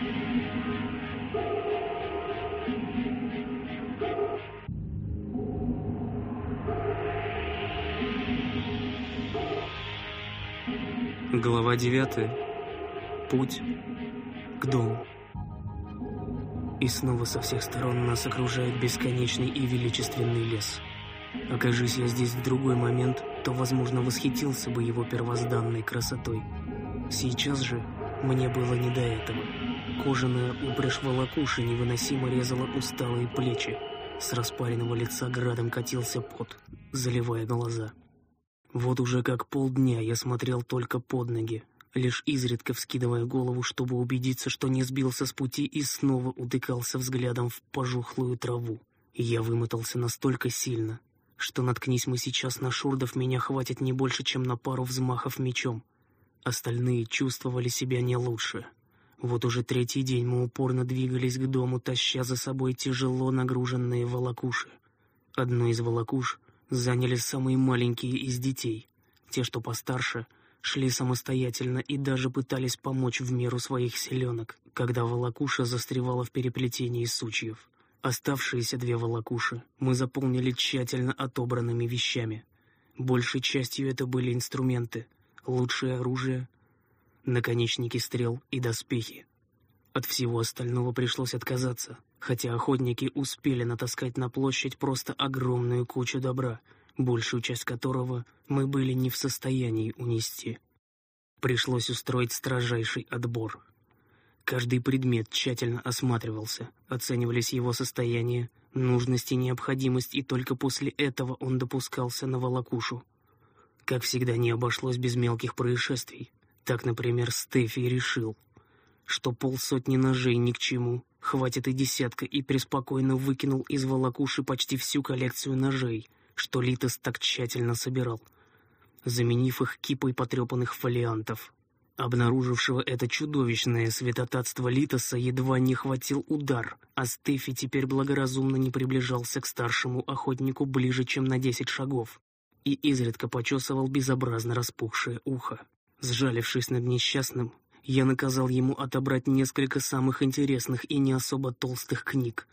Глава 9. Путь к дому. И снова со всех сторон нас окружает бесконечный и величественный лес. Окажись я здесь в другой момент, то, возможно, восхитился бы его первозданной красотой. Сейчас же мне было не до этого. Кожаная упряжь волокуши невыносимо резала усталые плечи. С распаренного лица градом катился пот, заливая глаза. Вот уже как полдня я смотрел только под ноги, лишь изредка вскидывая голову, чтобы убедиться, что не сбился с пути и снова утыкался взглядом в пожухлую траву. Я вымотался настолько сильно, что наткнись мы сейчас на шурдов, меня хватит не больше, чем на пару взмахов мечом. Остальные чувствовали себя не лучше. Вот уже третий день мы упорно двигались к дому, таща за собой тяжело нагруженные волокуши. Одну из волокуш заняли самые маленькие из детей. Те, что постарше, шли самостоятельно и даже пытались помочь в меру своих селенок, когда волокуша застревала в переплетении сучьев. Оставшиеся две волокуши мы заполнили тщательно отобранными вещами. Большей частью это были инструменты, лучшее оружие, наконечники стрел и доспехи. От всего остального пришлось отказаться, хотя охотники успели натаскать на площадь просто огромную кучу добра, большую часть которого мы были не в состоянии унести. Пришлось устроить строжайший отбор. Каждый предмет тщательно осматривался, оценивались его состояние, нужность и необходимость, и только после этого он допускался на волокушу. Как всегда, не обошлось без мелких происшествий. Так, например, Стефи решил — что полсотни ножей ни к чему, хватит и десятка, и преспокойно выкинул из волокуши почти всю коллекцию ножей, что Литос так тщательно собирал, заменив их кипой потрепанных фолиантов. Обнаружившего это чудовищное святотатство Литоса едва не хватил удар, а Стефи теперь благоразумно не приближался к старшему охотнику ближе, чем на десять шагов, и изредка почесывал безобразно распухшее ухо. Сжалившись над несчастным, я наказал ему отобрать несколько самых интересных и не особо толстых книг.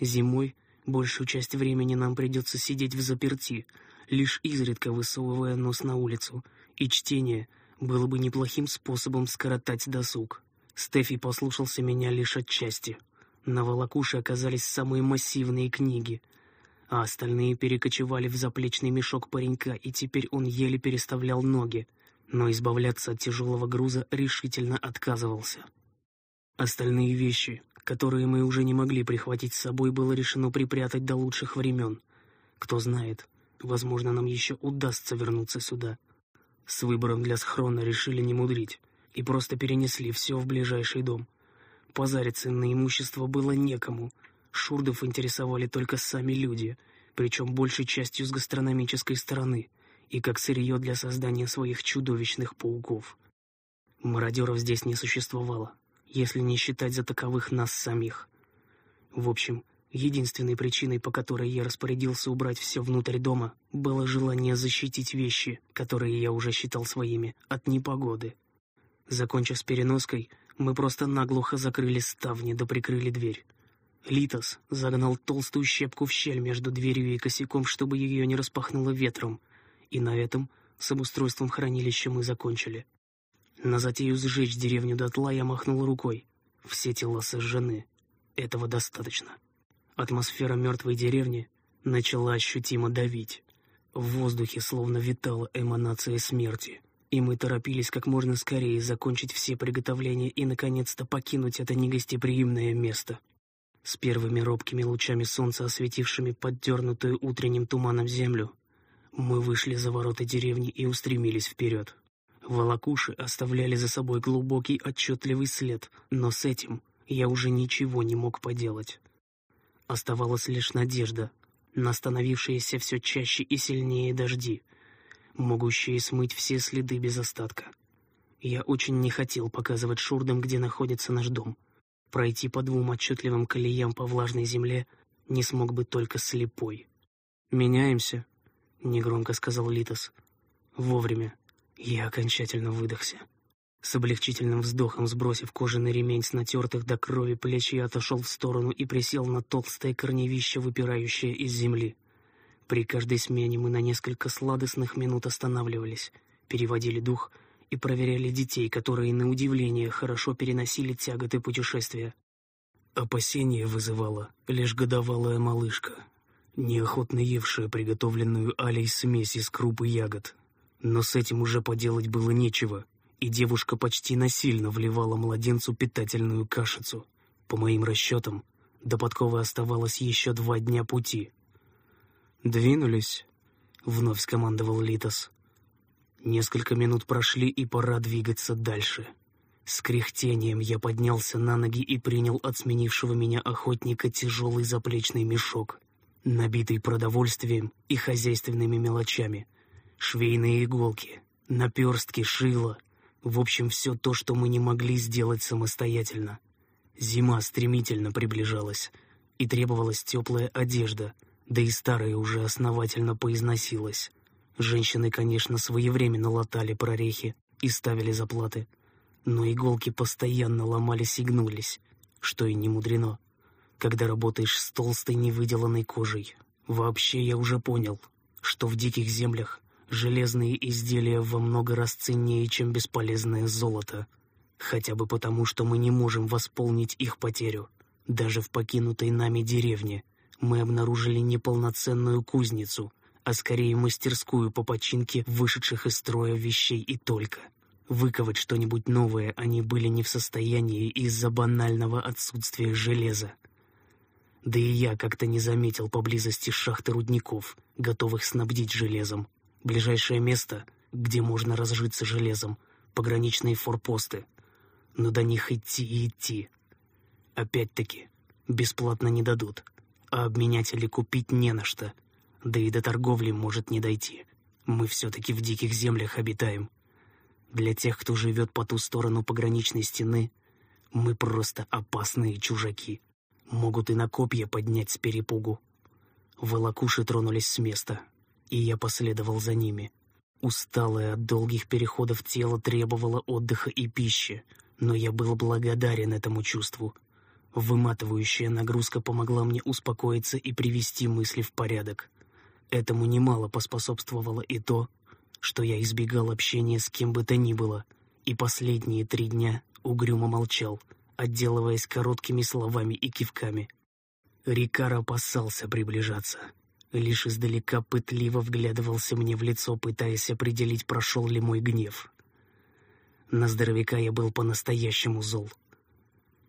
Зимой большую часть времени нам придется сидеть в заперти, лишь изредка высовывая нос на улицу, и чтение было бы неплохим способом скоротать досуг. Стефи послушался меня лишь отчасти. На волокуше оказались самые массивные книги, а остальные перекочевали в заплечный мешок паренька, и теперь он еле переставлял ноги но избавляться от тяжелого груза решительно отказывался. Остальные вещи, которые мы уже не могли прихватить с собой, было решено припрятать до лучших времен. Кто знает, возможно, нам еще удастся вернуться сюда. С выбором для схрона решили не мудрить и просто перенесли все в ближайший дом. Позариться на имущество было некому. Шурдов интересовали только сами люди, причем большей частью с гастрономической стороны — и как сырье для создания своих чудовищных пауков. Мародеров здесь не существовало, если не считать за таковых нас самих. В общем, единственной причиной, по которой я распорядился убрать все внутрь дома, было желание защитить вещи, которые я уже считал своими, от непогоды. Закончив с переноской, мы просто наглухо закрыли ставни да прикрыли дверь. Литос загнал толстую щепку в щель между дверью и косяком, чтобы ее не распахнуло ветром — и на этом с обустройством хранилища мы закончили. На затею сжечь деревню дотла я махнул рукой. Все тела сожжены. Этого достаточно. Атмосфера мертвой деревни начала ощутимо давить. В воздухе словно витала эманация смерти, и мы торопились как можно скорее закончить все приготовления и наконец-то покинуть это негостеприимное место. С первыми робкими лучами солнца, осветившими поддернутую утренним туманом землю, мы вышли за ворота деревни и устремились вперед. Волокуши оставляли за собой глубокий отчетливый след, но с этим я уже ничего не мог поделать. Оставалась лишь надежда на становившиеся все чаще и сильнее дожди, могущие смыть все следы без остатка. Я очень не хотел показывать шурдам, где находится наш дом. Пройти по двум отчетливым колеям по влажной земле не смог бы только слепой. «Меняемся», — негромко сказал Литос. Вовремя. Я окончательно выдохся. С облегчительным вздохом сбросив кожаный ремень с натертых до крови плеч, я отошел в сторону и присел на толстое корневище, выпирающее из земли. При каждой смене мы на несколько сладостных минут останавливались, переводили дух и проверяли детей, которые, на удивление, хорошо переносили тяготы путешествия. Опасение вызывала лишь годовалая малышка, неохотно евшая приготовленную Алей смесь из круп и ягод. Но с этим уже поделать было нечего, и девушка почти насильно вливала младенцу питательную кашицу. По моим расчетам, до подковы оставалось еще два дня пути — «Двинулись», — вновь скомандовал Литос. Несколько минут прошли, и пора двигаться дальше. С кряхтением я поднялся на ноги и принял от сменившего меня охотника тяжелый заплечный мешок, набитый продовольствием и хозяйственными мелочами. Швейные иголки, наперстки, шило. В общем, все то, что мы не могли сделать самостоятельно. Зима стремительно приближалась, и требовалась теплая одежда — да и старая уже основательно поизносилась. Женщины, конечно, своевременно латали прорехи и ставили заплаты, но иголки постоянно ломались и гнулись, что и не мудрено, когда работаешь с толстой невыделанной кожей. Вообще я уже понял, что в диких землях железные изделия во много раз ценнее, чем бесполезное золото, хотя бы потому, что мы не можем восполнить их потерю, даже в покинутой нами деревне — мы обнаружили не полноценную кузницу, а скорее мастерскую по починке вышедших из строя вещей и только. Выковать что-нибудь новое они были не в состоянии из-за банального отсутствия железа. Да и я как-то не заметил поблизости шахты рудников, готовых снабдить железом. Ближайшее место, где можно разжиться железом, пограничные форпосты. Но до них идти и идти. Опять-таки, бесплатно не дадут а обменять или купить не на что. Да и до торговли может не дойти. Мы все-таки в диких землях обитаем. Для тех, кто живет по ту сторону пограничной стены, мы просто опасные чужаки. Могут и на копья поднять с перепугу. Волокуши тронулись с места, и я последовал за ними. Усталое от долгих переходов тело требовало отдыха и пищи, но я был благодарен этому чувству — Выматывающая нагрузка помогла мне успокоиться и привести мысли в порядок. Этому немало поспособствовало и то, что я избегал общения с кем бы то ни было, и последние три дня угрюмо молчал, отделываясь короткими словами и кивками. Рикар опасался приближаться. Лишь издалека пытливо вглядывался мне в лицо, пытаясь определить, прошел ли мой гнев. На здоровяка я был по-настоящему зол —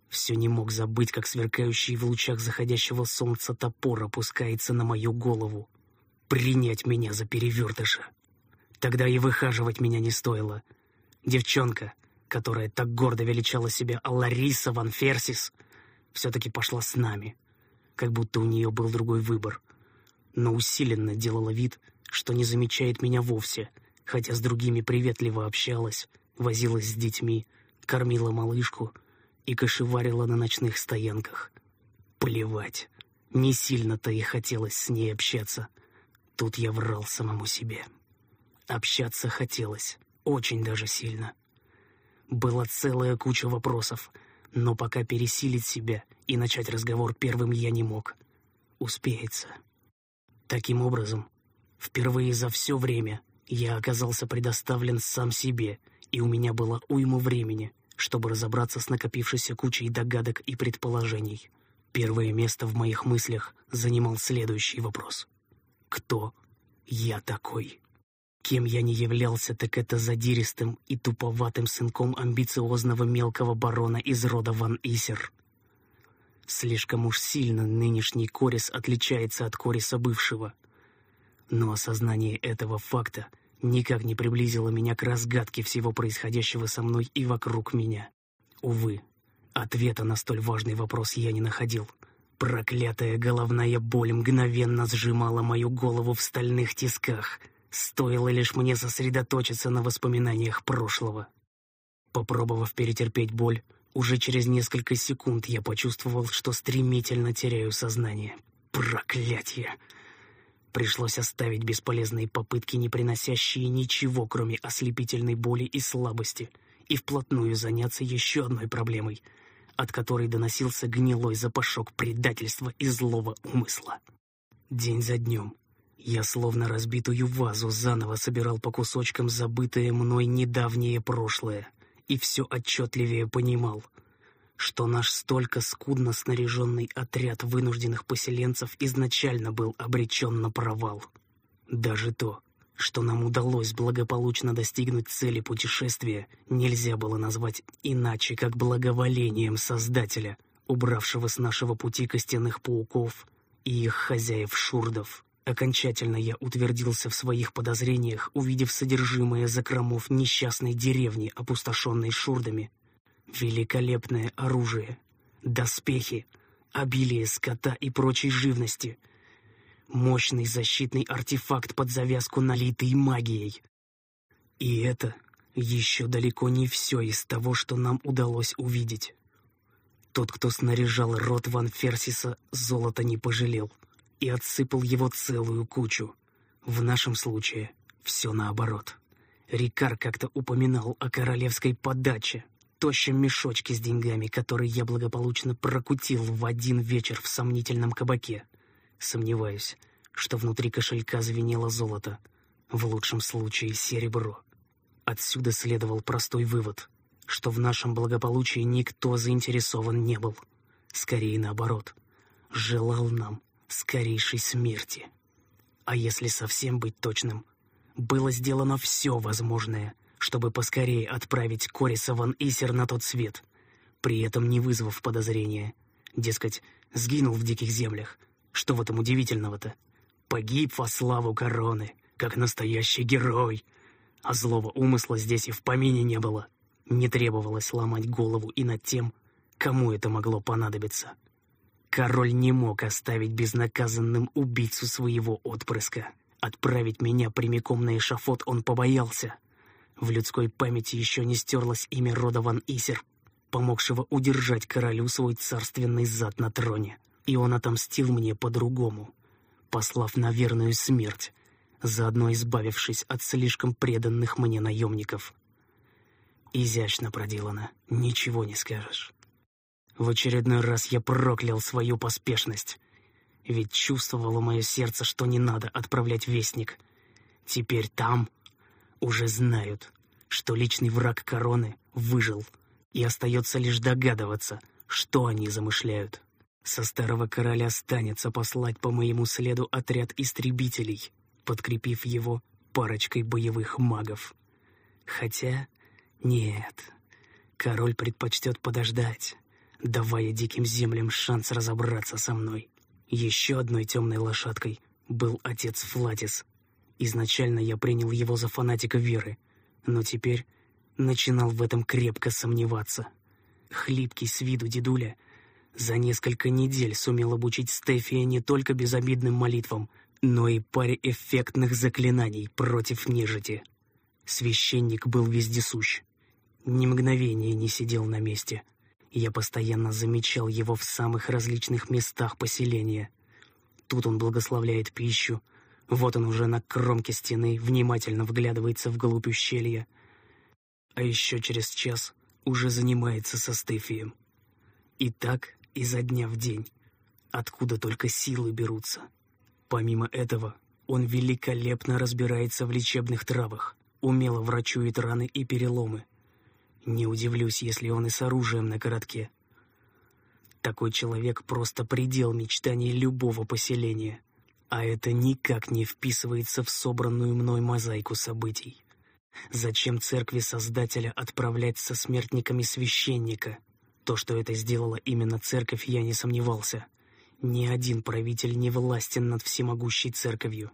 все не мог забыть, как сверкающий в лучах заходящего солнца топор опускается на мою голову. Принять меня за перевертыша. Тогда и выхаживать меня не стоило. Девчонка, которая так гордо величала себя Алариса Ван Ферсис, все-таки пошла с нами, как будто у нее был другой выбор. Но усиленно делала вид, что не замечает меня вовсе, хотя с другими приветливо общалась, возилась с детьми, кормила малышку — и кошеварила на ночных стоянках. Плевать, не сильно-то и хотелось с ней общаться. Тут я врал самому себе. Общаться хотелось, очень даже сильно. Была целая куча вопросов, но пока пересилить себя и начать разговор первым я не мог. Успеется. Таким образом, впервые за все время я оказался предоставлен сам себе, и у меня было уйма времени — чтобы разобраться с накопившейся кучей догадок и предположений. Первое место в моих мыслях занимал следующий вопрос. Кто я такой? Кем я не являлся, так это задиристым и туповатым сынком амбициозного мелкого барона из рода Ван Исер. Слишком уж сильно нынешний Корис отличается от Кориса бывшего. Но осознание этого факта — никак не приблизило меня к разгадке всего происходящего со мной и вокруг меня. Увы, ответа на столь важный вопрос я не находил. Проклятая головная боль мгновенно сжимала мою голову в стальных тисках. Стоило лишь мне сосредоточиться на воспоминаниях прошлого. Попробовав перетерпеть боль, уже через несколько секунд я почувствовал, что стремительно теряю сознание. Проклятие! Пришлось оставить бесполезные попытки, не приносящие ничего, кроме ослепительной боли и слабости, и вплотную заняться еще одной проблемой, от которой доносился гнилой запашок предательства и злого умысла. День за днем я словно разбитую вазу заново собирал по кусочкам забытое мной недавнее прошлое и все отчетливее понимал, что наш столько скудно снаряженный отряд вынужденных поселенцев изначально был обречен на провал. Даже то, что нам удалось благополучно достигнуть цели путешествия, нельзя было назвать иначе, как благоволением Создателя, убравшего с нашего пути костяных пауков и их хозяев-шурдов. Окончательно я утвердился в своих подозрениях, увидев содержимое закромов несчастной деревни, опустошенной шурдами. Великолепное оружие, доспехи, обилие скота и прочей живности — Мощный защитный артефакт под завязку, налитый магией. И это еще далеко не все из того, что нам удалось увидеть. Тот, кто снаряжал рот Ван Ферсиса, золото не пожалел и отсыпал его целую кучу. В нашем случае все наоборот. Рикар как-то упоминал о королевской подаче, тощем мешочке с деньгами, который я благополучно прокутил в один вечер в сомнительном кабаке. Сомневаюсь, что внутри кошелька звенело золото, в лучшем случае серебро. Отсюда следовал простой вывод, что в нашем благополучии никто заинтересован не был. Скорее наоборот, желал нам скорейшей смерти. А если совсем быть точным, было сделано все возможное, чтобы поскорее отправить Кориса ван Исер на тот свет, при этом не вызвав подозрения. Дескать, сгинул в диких землях, что в этом удивительного-то? Погиб во славу короны, как настоящий герой. А злого умысла здесь и в помине не было. Не требовалось ломать голову и над тем, кому это могло понадобиться. Король не мог оставить безнаказанным убийцу своего отпрыска. Отправить меня прямиком на эшафот он побоялся. В людской памяти еще не стерлось имя рода Ван Исер, помогшего удержать королю свой царственный зад на троне и он отомстил мне по-другому, послав на верную смерть, заодно избавившись от слишком преданных мне наемников. Изящно проделано, ничего не скажешь. В очередной раз я проклял свою поспешность, ведь чувствовало мое сердце, что не надо отправлять вестник. Теперь там уже знают, что личный враг короны выжил, и остается лишь догадываться, что они замышляют. Со старого короля останется послать по моему следу отряд истребителей, подкрепив его парочкой боевых магов. Хотя нет, король предпочтет подождать, давая диким землям шанс разобраться со мной. Еще одной темной лошадкой был отец Флатис. Изначально я принял его за фанатика веры, но теперь начинал в этом крепко сомневаться. Хлипкий с виду дедуля — за несколько недель сумел обучить Стефия не только безобидным молитвам, но и паре эффектных заклинаний против нежити. Священник был вездесущ. Ни мгновения не сидел на месте. Я постоянно замечал его в самых различных местах поселения. Тут он благословляет пищу, вот он уже на кромке стены внимательно вглядывается вглубь ущелья. А еще через час уже занимается со Стефием. И так изо дня в день, откуда только силы берутся. Помимо этого, он великолепно разбирается в лечебных травах, умело врачует раны и переломы. Не удивлюсь, если он и с оружием на коротке. Такой человек просто предел мечтаний любого поселения, а это никак не вписывается в собранную мной мозаику событий. Зачем церкви Создателя отправлять со смертниками священника, то, что это сделала именно церковь, я не сомневался. Ни один правитель не властен над всемогущей церковью.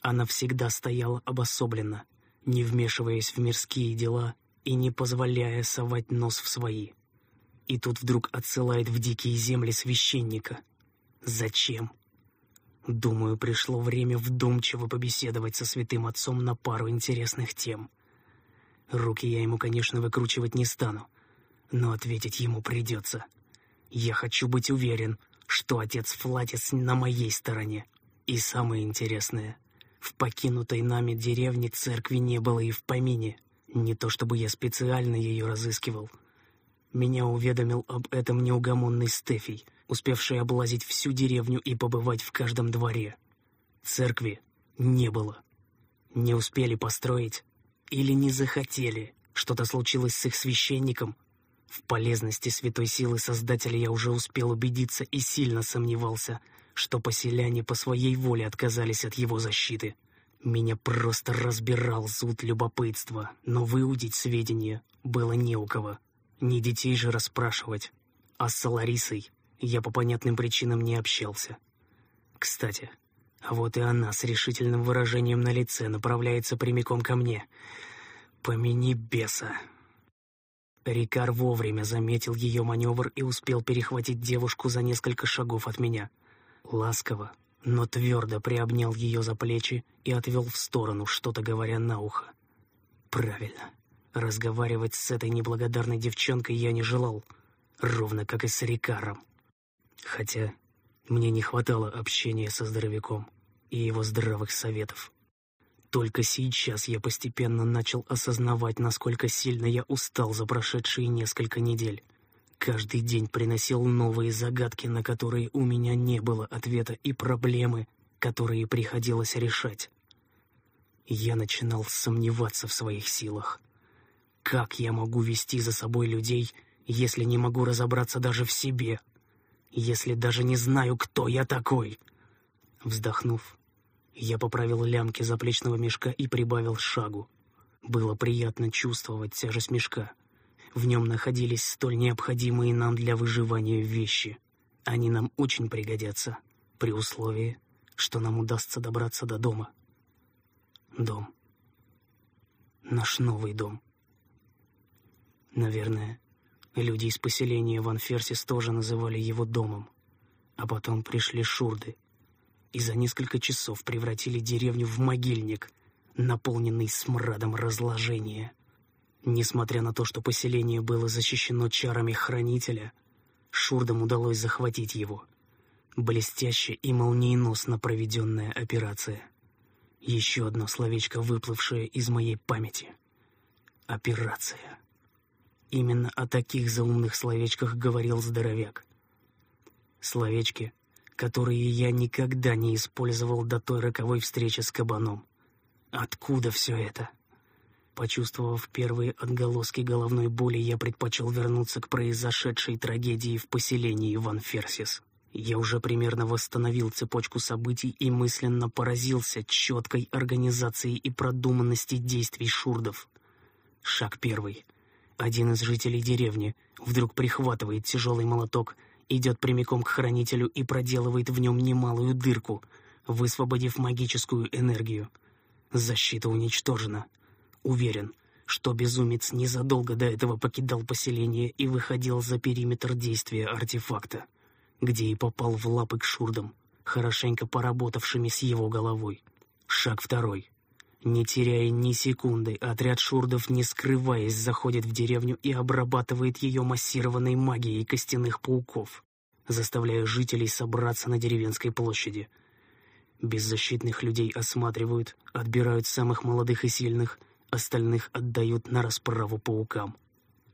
Она всегда стояла обособленно, не вмешиваясь в мирские дела и не позволяя совать нос в свои. И тут вдруг отсылает в дикие земли священника. Зачем? Думаю, пришло время вдумчиво побеседовать со святым отцом на пару интересных тем. Руки я ему, конечно, выкручивать не стану, но ответить ему придется. Я хочу быть уверен, что отец Флатис на моей стороне. И самое интересное, в покинутой нами деревне церкви не было и в помине. Не то чтобы я специально ее разыскивал. Меня уведомил об этом неугомонный Стефий, успевший облазить всю деревню и побывать в каждом дворе. Церкви не было. Не успели построить или не захотели. Что-то случилось с их священником. В полезности святой силы Создателя я уже успел убедиться и сильно сомневался, что поселяне по своей воле отказались от его защиты. Меня просто разбирал зуд любопытства, но выудить сведения было не у кого. Не детей же расспрашивать. А с Соларисой я по понятным причинам не общался. Кстати, вот и она с решительным выражением на лице направляется прямиком ко мне. Помяни беса. Рикар вовремя заметил ее маневр и успел перехватить девушку за несколько шагов от меня. Ласково, но твердо приобнял ее за плечи и отвел в сторону, что-то говоря на ухо. Правильно. Разговаривать с этой неблагодарной девчонкой я не желал, ровно как и с Рикаром. Хотя мне не хватало общения со здоровяком и его здравых советов. Только сейчас я постепенно начал осознавать, насколько сильно я устал за прошедшие несколько недель. Каждый день приносил новые загадки, на которые у меня не было ответа, и проблемы, которые приходилось решать. Я начинал сомневаться в своих силах. Как я могу вести за собой людей, если не могу разобраться даже в себе? Если даже не знаю, кто я такой? Вздохнув, я поправил лямки заплечного мешка и прибавил шагу. Было приятно чувствовать тяжесть мешка — в нем находились столь необходимые нам для выживания вещи. Они нам очень пригодятся, при условии, что нам удастся добраться до дома. Дом. Наш новый дом. Наверное, люди из поселения Ван Ферсис тоже называли его домом. А потом пришли шурды и за несколько часов превратили деревню в могильник, наполненный смрадом разложения. Несмотря на то, что поселение было защищено чарами хранителя, шурдам удалось захватить его. Блестяще и молниеносно проведенная операция. Еще одно словечко, выплывшее из моей памяти. Операция. Именно о таких заумных словечках говорил здоровяк. Словечки, которые я никогда не использовал до той роковой встречи с кабаном. Откуда все это? — Почувствовав первые отголоски головной боли, я предпочел вернуться к произошедшей трагедии в поселении Ван Ферсис. Я уже примерно восстановил цепочку событий и мысленно поразился четкой организацией и продуманности действий шурдов. Шаг первый. Один из жителей деревни вдруг прихватывает тяжелый молоток, идет прямиком к хранителю и проделывает в нем немалую дырку, высвободив магическую энергию. Защита уничтожена. Уверен, что безумец незадолго до этого покидал поселение и выходил за периметр действия артефакта, где и попал в лапы к шурдам, хорошенько поработавшими с его головой. Шаг второй. Не теряя ни секунды, отряд шурдов, не скрываясь, заходит в деревню и обрабатывает ее массированной магией костяных пауков, заставляя жителей собраться на деревенской площади. Беззащитных людей осматривают, отбирают самых молодых и сильных — остальных отдают на расправу паукам.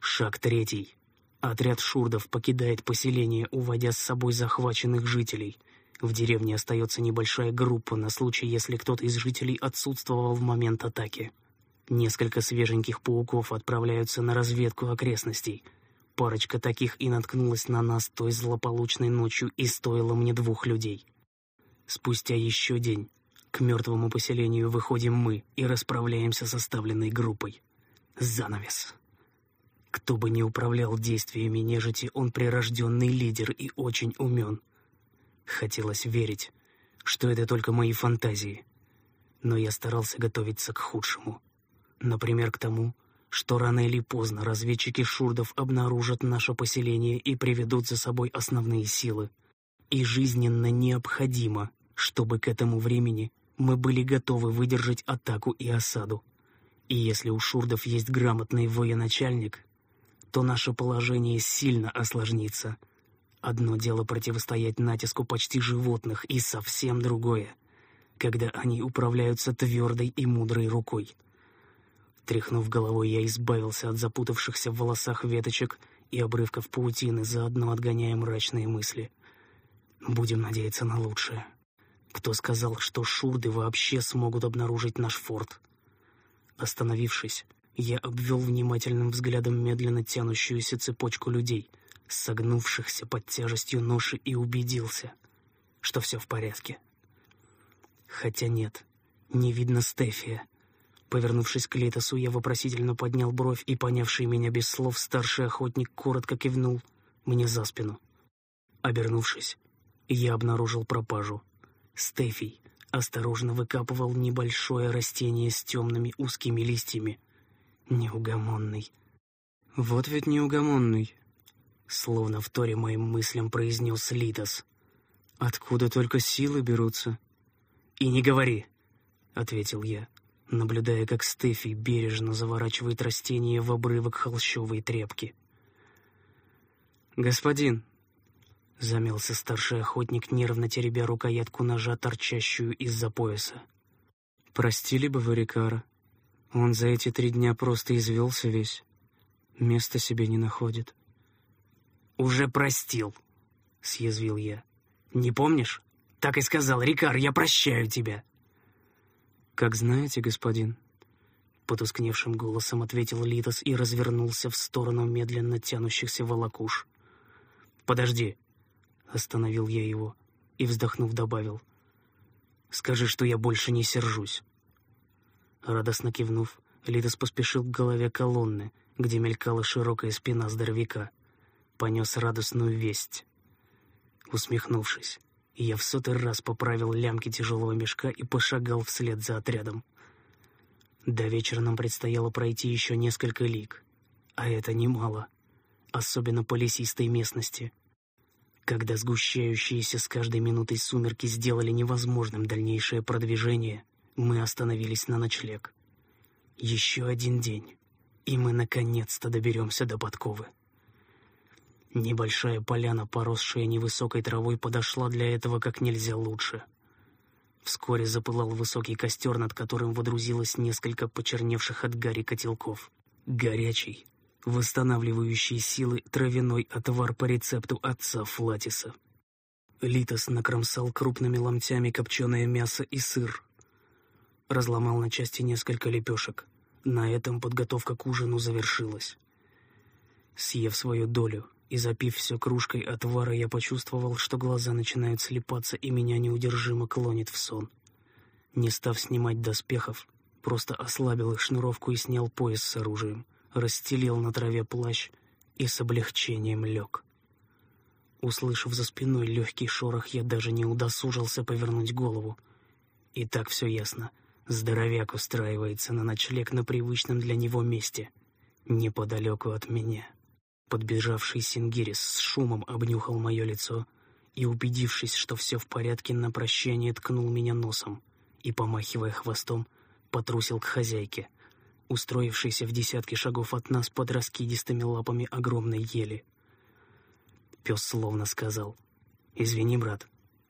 Шаг третий. Отряд шурдов покидает поселение, уводя с собой захваченных жителей. В деревне остается небольшая группа на случай, если кто-то из жителей отсутствовал в момент атаки. Несколько свеженьких пауков отправляются на разведку окрестностей. Парочка таких и наткнулась на нас той злополучной ночью и стоила мне двух людей. Спустя еще день к мертвому поселению выходим мы и расправляемся с оставленной группой. Занавес. Кто бы ни управлял действиями нежити, он прирожденный лидер и очень умен. Хотелось верить, что это только мои фантазии. Но я старался готовиться к худшему. Например, к тому, что рано или поздно разведчики шурдов обнаружат наше поселение и приведут за собой основные силы. И жизненно необходимо, чтобы к этому времени мы были готовы выдержать атаку и осаду. И если у шурдов есть грамотный военачальник, то наше положение сильно осложнится. Одно дело противостоять натиску почти животных, и совсем другое, когда они управляются твердой и мудрой рукой. Тряхнув головой, я избавился от запутавшихся в волосах веточек и обрывков паутины, заодно отгоняя мрачные мысли. Будем надеяться на лучшее. Кто сказал, что шурды вообще смогут обнаружить наш форт? Остановившись, я обвел внимательным взглядом медленно тянущуюся цепочку людей, согнувшихся под тяжестью ноши, и убедился, что все в порядке. Хотя нет, не видно Стефия. Повернувшись к Литосу, я вопросительно поднял бровь, и, понявший меня без слов, старший охотник коротко кивнул мне за спину. Обернувшись, я обнаружил пропажу. Стефий осторожно выкапывал небольшое растение с темными узкими листьями. Неугомонный. Вот ведь неугомонный. Словно в торе моим мыслям произнес Литос. Откуда только силы берутся? И не говори, ответил я наблюдая, как Стефи бережно заворачивает растение в обрывок холщовой тряпки. «Господин!» — замялся старший охотник, нервно теребя рукоятку ножа, торчащую из-за пояса. «Простили бы вы Рикара. Он за эти три дня просто извелся весь. Места себе не находит». «Уже простил», — съязвил я. «Не помнишь? Так и сказал, Рикар, я прощаю тебя». «Как знаете, господин», — потускневшим голосом ответил Литос и развернулся в сторону медленно тянущихся волокуш. «Подожди», — остановил я его и, вздохнув, добавил. «Скажи, что я больше не сержусь». Радостно кивнув, Литос поспешил к голове колонны, где мелькала широкая спина здоровяка. Понес радостную весть. Усмехнувшись, я в сотый раз поправил лямки тяжелого мешка и пошагал вслед за отрядом. До вечера нам предстояло пройти еще несколько лиг, а это немало, особенно по лесистой местности. Когда сгущающиеся с каждой минутой сумерки сделали невозможным дальнейшее продвижение, мы остановились на ночлег. Еще один день, и мы наконец-то доберемся до подковы. Небольшая поляна, поросшая невысокой травой, подошла для этого как нельзя лучше. Вскоре запылал высокий костер, над которым водрузилось несколько почерневших от гари котелков. Горячий, восстанавливающий силы травяной отвар по рецепту отца Флатиса. Литос накромсал крупными ломтями копченое мясо и сыр. Разломал на части несколько лепешек. На этом подготовка к ужину завершилась. Съев свою долю, и запив все кружкой отвара, я почувствовал, что глаза начинают слепаться, и меня неудержимо клонит в сон. Не став снимать доспехов, просто ослабил их шнуровку и снял пояс с оружием, расстелил на траве плащ и с облегчением лег. Услышав за спиной легкий шорох, я даже не удосужился повернуть голову. И так все ясно. Здоровяк устраивается на ночлег на привычном для него месте, неподалеку от меня. Подбежавший Сингирис с шумом обнюхал мое лицо и, убедившись, что все в порядке, на прощание ткнул меня носом и, помахивая хвостом, потрусил к хозяйке, устроившейся в десятке шагов от нас под раскидистыми лапами огромной ели. Пес словно сказал «Извини, брат,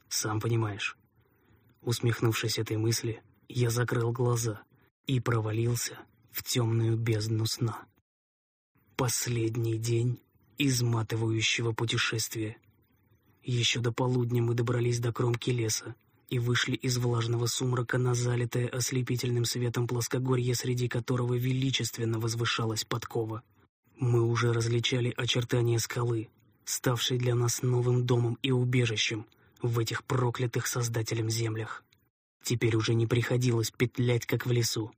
сам понимаешь». Усмехнувшись этой мысли, я закрыл глаза и провалился в темную бездну сна. Последний день изматывающего путешествия. Еще до полудня мы добрались до кромки леса и вышли из влажного сумрака на залитое ослепительным светом плоскогорье, среди которого величественно возвышалась подкова. Мы уже различали очертания скалы, ставшей для нас новым домом и убежищем в этих проклятых создателем землях. Теперь уже не приходилось петлять, как в лесу,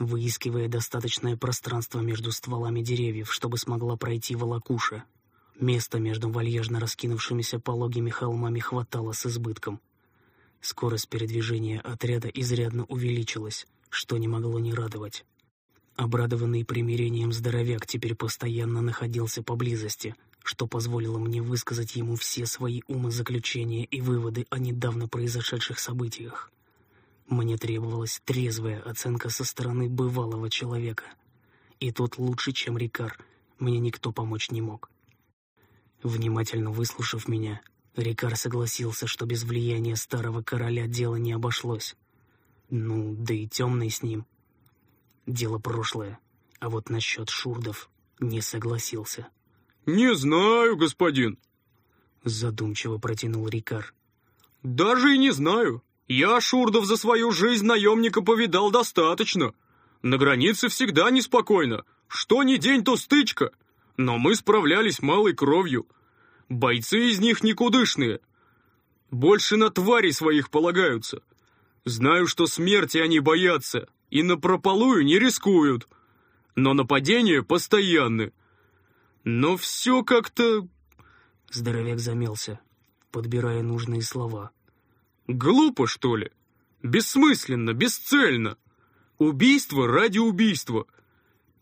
выискивая достаточное пространство между стволами деревьев, чтобы смогла пройти волокуша. Места между вальяжно раскинувшимися пологими холмами хватало с избытком. Скорость передвижения отряда изрядно увеличилась, что не могло не радовать. Обрадованный примирением здоровяк теперь постоянно находился поблизости, что позволило мне высказать ему все свои умозаключения и выводы о недавно произошедших событиях. Мне требовалась трезвая оценка со стороны бывалого человека. И тут лучше, чем Рикар, мне никто помочь не мог. Внимательно выслушав меня, Рикар согласился, что без влияния старого короля дело не обошлось. Ну, да и темный с ним. дело прошлое. А вот насчет шурдов не согласился. «Не знаю, господин», — задумчиво протянул Рикар. «Даже и не знаю. Я шурдов за свою жизнь наемника повидал достаточно. На границе всегда неспокойно. Что ни день, то стычка. Но мы справлялись малой кровью. Бойцы из них никудышные. Больше на твари своих полагаются. Знаю, что смерти они боятся и на прополую не рискуют. Но нападения постоянны. Но все как-то...» Здоровяк замялся, подбирая нужные слова. «Глупо, что ли? Бессмысленно, бесцельно. Убийство ради убийства.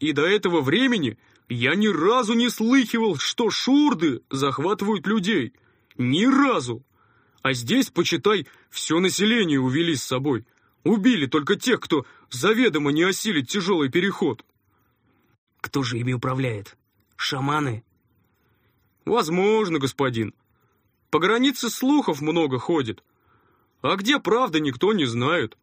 И до этого времени я ни разу не слыхивал, что шурды захватывают людей. Ни разу. А здесь, почитай, все население увели с собой. Убили только тех, кто заведомо не осилит тяжелый переход. Кто же ими управляет? Шаманы? Возможно, господин. По границе слухов много ходит. А где правда, никто не знает.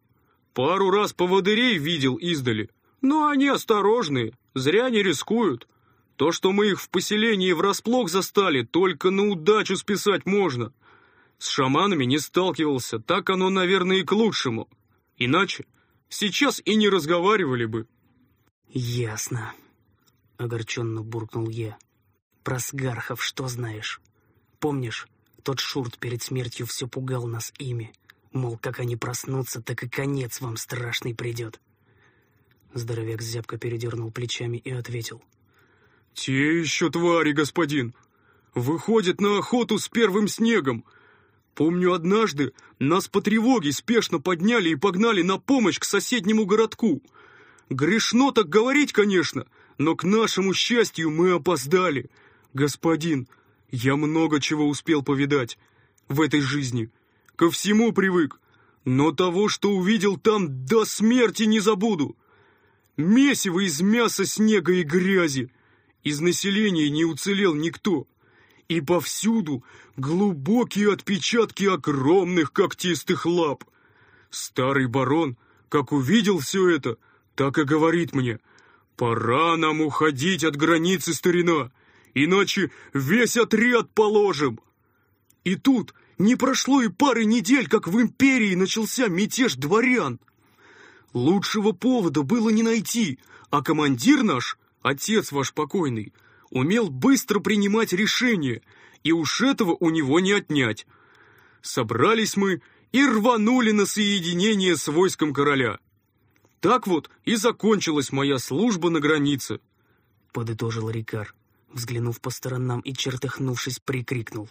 Пару раз поводырей видел издали. Но они осторожные, зря не рискуют. То, что мы их в поселении врасплох застали, только на удачу списать можно. С шаманами не сталкивался, так оно, наверное, и к лучшему. Иначе сейчас и не разговаривали бы. «Ясно», — огорченно буркнул я. «Про сгархов что знаешь? Помнишь, тот шурт перед смертью все пугал нас ими? Мол, как они проснутся, так и конец вам страшный придет». Здоровяк зябко передернул плечами и ответил. «Те еще твари, господин! Выходят на охоту с первым снегом. Помню, однажды нас по тревоге спешно подняли и погнали на помощь к соседнему городку. Грешно так говорить, конечно, но к нашему счастью мы опоздали. Господин, я много чего успел повидать в этой жизни. Ко всему привык, но того, что увидел там, до смерти не забуду. Месиво из мяса, снега и грязи. Из населения не уцелел никто. И повсюду глубокие отпечатки огромных когтистых лап. Старый барон, как увидел все это, так и говорит мне — «Пора нам уходить от границы, старина, иначе весь отряд положим!» И тут не прошло и пары недель, как в империи начался мятеж дворян. Лучшего повода было не найти, а командир наш, отец ваш покойный, умел быстро принимать решения, и уж этого у него не отнять. Собрались мы и рванули на соединение с войском короля. Так вот и закончилась моя служба на границе», — подытожил Рикар, взглянув по сторонам и чертыхнувшись, прикрикнул.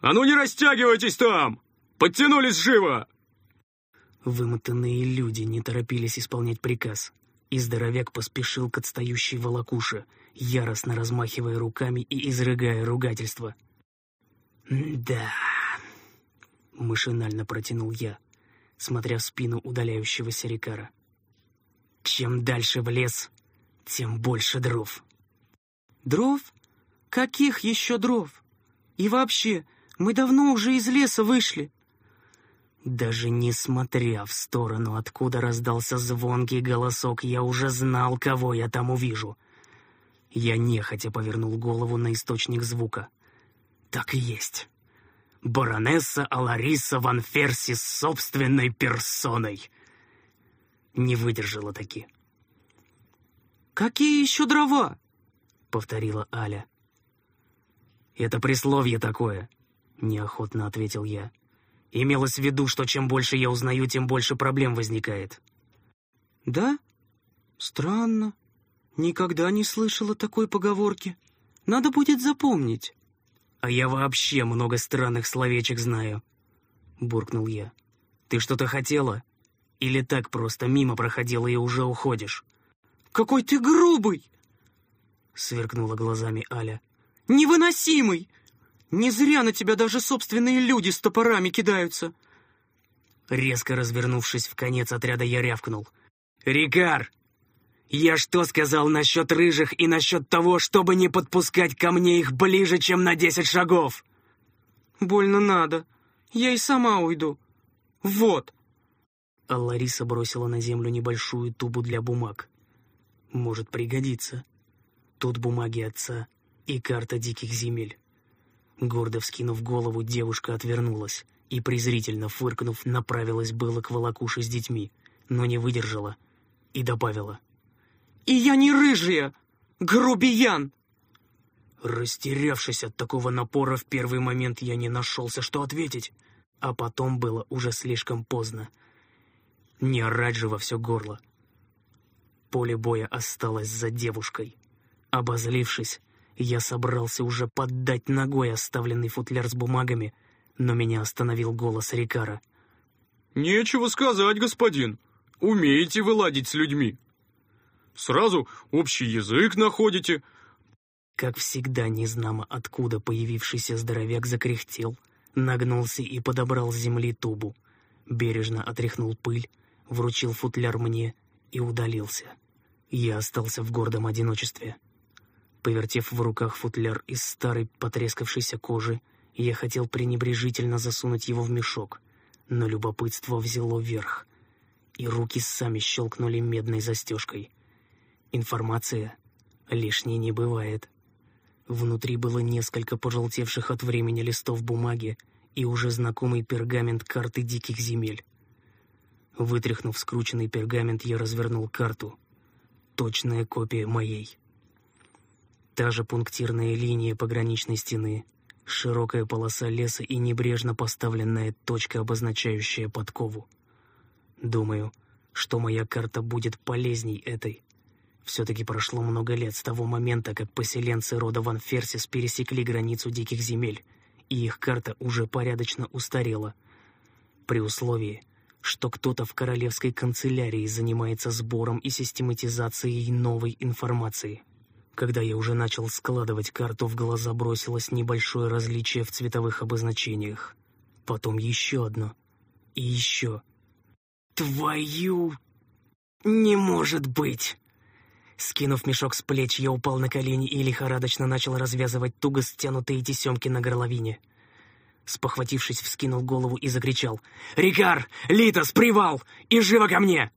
«А ну не растягивайтесь там! Подтянулись живо!» Вымотанные люди не торопились исполнять приказ, и здоровяк поспешил к отстающей волокуше, яростно размахивая руками и изрыгая ругательство. «Да...» — машинально протянул я, смотря в спину удаляющегося Рикара. «Чем дальше в лес, тем больше дров». «Дров? Каких еще дров? И вообще, мы давно уже из леса вышли». Даже несмотря в сторону, откуда раздался звонкий голосок, я уже знал, кого я там увижу. Я нехотя повернул голову на источник звука. Так и есть баронесса Алариса Ван Ферси с собственной персоной. Не выдержала таки. «Какие еще дрова?» — повторила Аля. «Это присловие такое», — неохотно ответил я. «Имелось в виду, что чем больше я узнаю, тем больше проблем возникает». «Да? Странно. Никогда не слышала такой поговорки. Надо будет запомнить». «А я вообще много странных словечек знаю», — буркнул я. «Ты что-то хотела? Или так просто мимо проходила и уже уходишь?» «Какой ты грубый!» — сверкнула глазами Аля. «Невыносимый! Не зря на тебя даже собственные люди с топорами кидаются!» Резко развернувшись в конец отряда, я рявкнул. «Рикар, «Я что сказал насчет рыжих и насчет того, чтобы не подпускать ко мне их ближе, чем на десять шагов?» «Больно надо. Я и сама уйду. Вот». а Лариса бросила на землю небольшую тубу для бумаг. Может пригодиться. Тут бумаги отца и карта диких земель. Гордо вскинув голову, девушка отвернулась и, презрительно фыркнув, направилась было к волокуше с детьми, но не выдержала и добавила. «И я не рыжая! Грубиян!» Растерявшись от такого напора, в первый момент я не нашелся, что ответить, а потом было уже слишком поздно. Не орать же во все горло. Поле боя осталось за девушкой. Обозлившись, я собрался уже поддать ногой оставленный футляр с бумагами, но меня остановил голос Рикара. «Нечего сказать, господин. Умеете вы ладить с людьми. Сразу общий язык находите». Как всегда, незнамо откуда появившийся здоровяк закряхтел, нагнулся и подобрал с земли тубу, бережно отряхнул пыль, вручил футляр мне и удалился. Я остался в гордом одиночестве. Повертев в руках футляр из старой потрескавшейся кожи, я хотел пренебрежительно засунуть его в мешок, но любопытство взяло верх, и руки сами щелкнули медной застежкой. Информация лишней не бывает. Внутри было несколько пожелтевших от времени листов бумаги и уже знакомый пергамент карты диких земель. Вытряхнув скрученный пергамент, я развернул карту. Точная копия моей. Та же пунктирная линия пограничной стены, широкая полоса леса и небрежно поставленная точка, обозначающая подкову. Думаю, что моя карта будет полезней этой. Все-таки прошло много лет с того момента, как поселенцы рода Ван Ферсис пересекли границу диких земель, и их карта уже порядочно устарела. При условии, что кто-то в королевской канцелярии занимается сбором и систематизацией новой информации. Когда я уже начал складывать карту, в глаза бросилось небольшое различие в цветовых обозначениях. Потом еще одно. И еще. «Твою... не может быть!» Скинув мешок с плеч, я упал на колени и лихорадочно начал развязывать туго стянутые тесемки на горловине спохватившись, вскинул голову и закричал. «Рикар! Литос, привал! И живо ко мне!»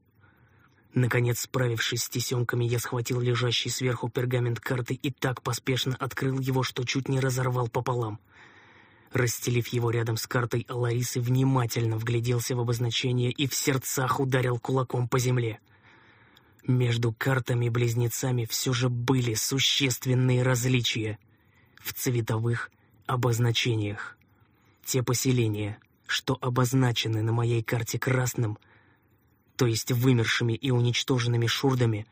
Наконец, справившись с тесемками, я схватил лежащий сверху пергамент карты и так поспешно открыл его, что чуть не разорвал пополам. Расстелив его рядом с картой, Ларисы внимательно вгляделся в обозначение и в сердцах ударил кулаком по земле. Между картами-близнецами все же были существенные различия в цветовых обозначениях. Те поселения, что обозначены на моей карте красным, то есть вымершими и уничтоженными шурдами,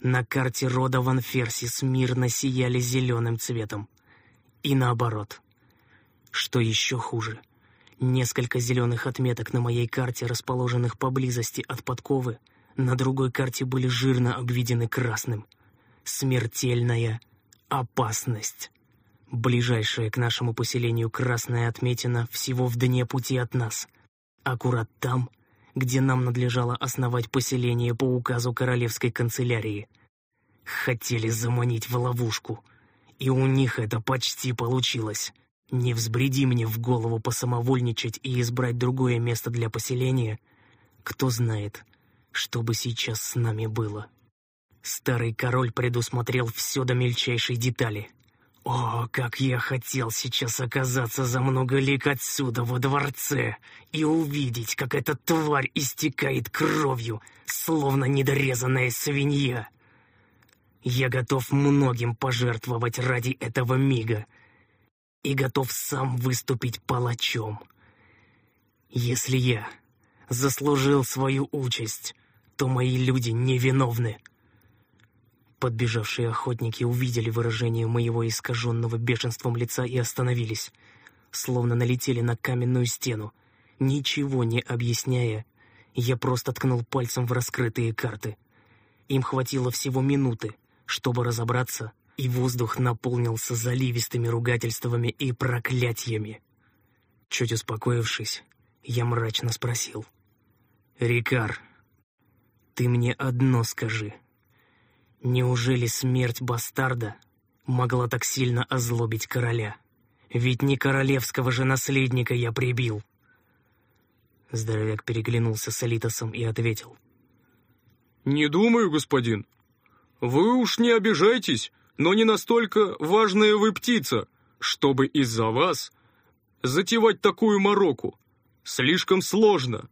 на карте рода Ван Ферсис мирно сияли зеленым цветом. И наоборот. Что еще хуже, несколько зеленых отметок на моей карте, расположенных поблизости от подковы, на другой карте были жирно обведены красным. Смертельная опасность. Ближайшая к нашему поселению красная отметина всего в дне пути от нас. Аккурат там, где нам надлежало основать поселение по указу королевской канцелярии. Хотели заманить в ловушку. И у них это почти получилось. Не взбреди мне в голову посамовольничать и избрать другое место для поселения. Кто знает, что бы сейчас с нами было. Старый король предусмотрел все до мельчайшей детали — о, как я хотел сейчас оказаться за много лик отсюда, во дворце, и увидеть, как эта тварь истекает кровью, словно недорезанная свинья. Я готов многим пожертвовать ради этого мига и готов сам выступить палачом. Если я заслужил свою участь, то мои люди невиновны. Подбежавшие охотники увидели выражение моего искаженного бешенством лица и остановились, словно налетели на каменную стену. Ничего не объясняя, я просто ткнул пальцем в раскрытые карты. Им хватило всего минуты, чтобы разобраться, и воздух наполнился заливистыми ругательствами и проклятиями. Чуть успокоившись, я мрачно спросил. «Рикар, ты мне одно скажи». Неужели смерть бастарда могла так сильно озлобить короля? Ведь не королевского же наследника я прибил. Здоровяк переглянулся с Алитосом и ответил. «Не думаю, господин. Вы уж не обижайтесь, но не настолько важная вы птица, чтобы из-за вас затевать такую мороку. Слишком сложно.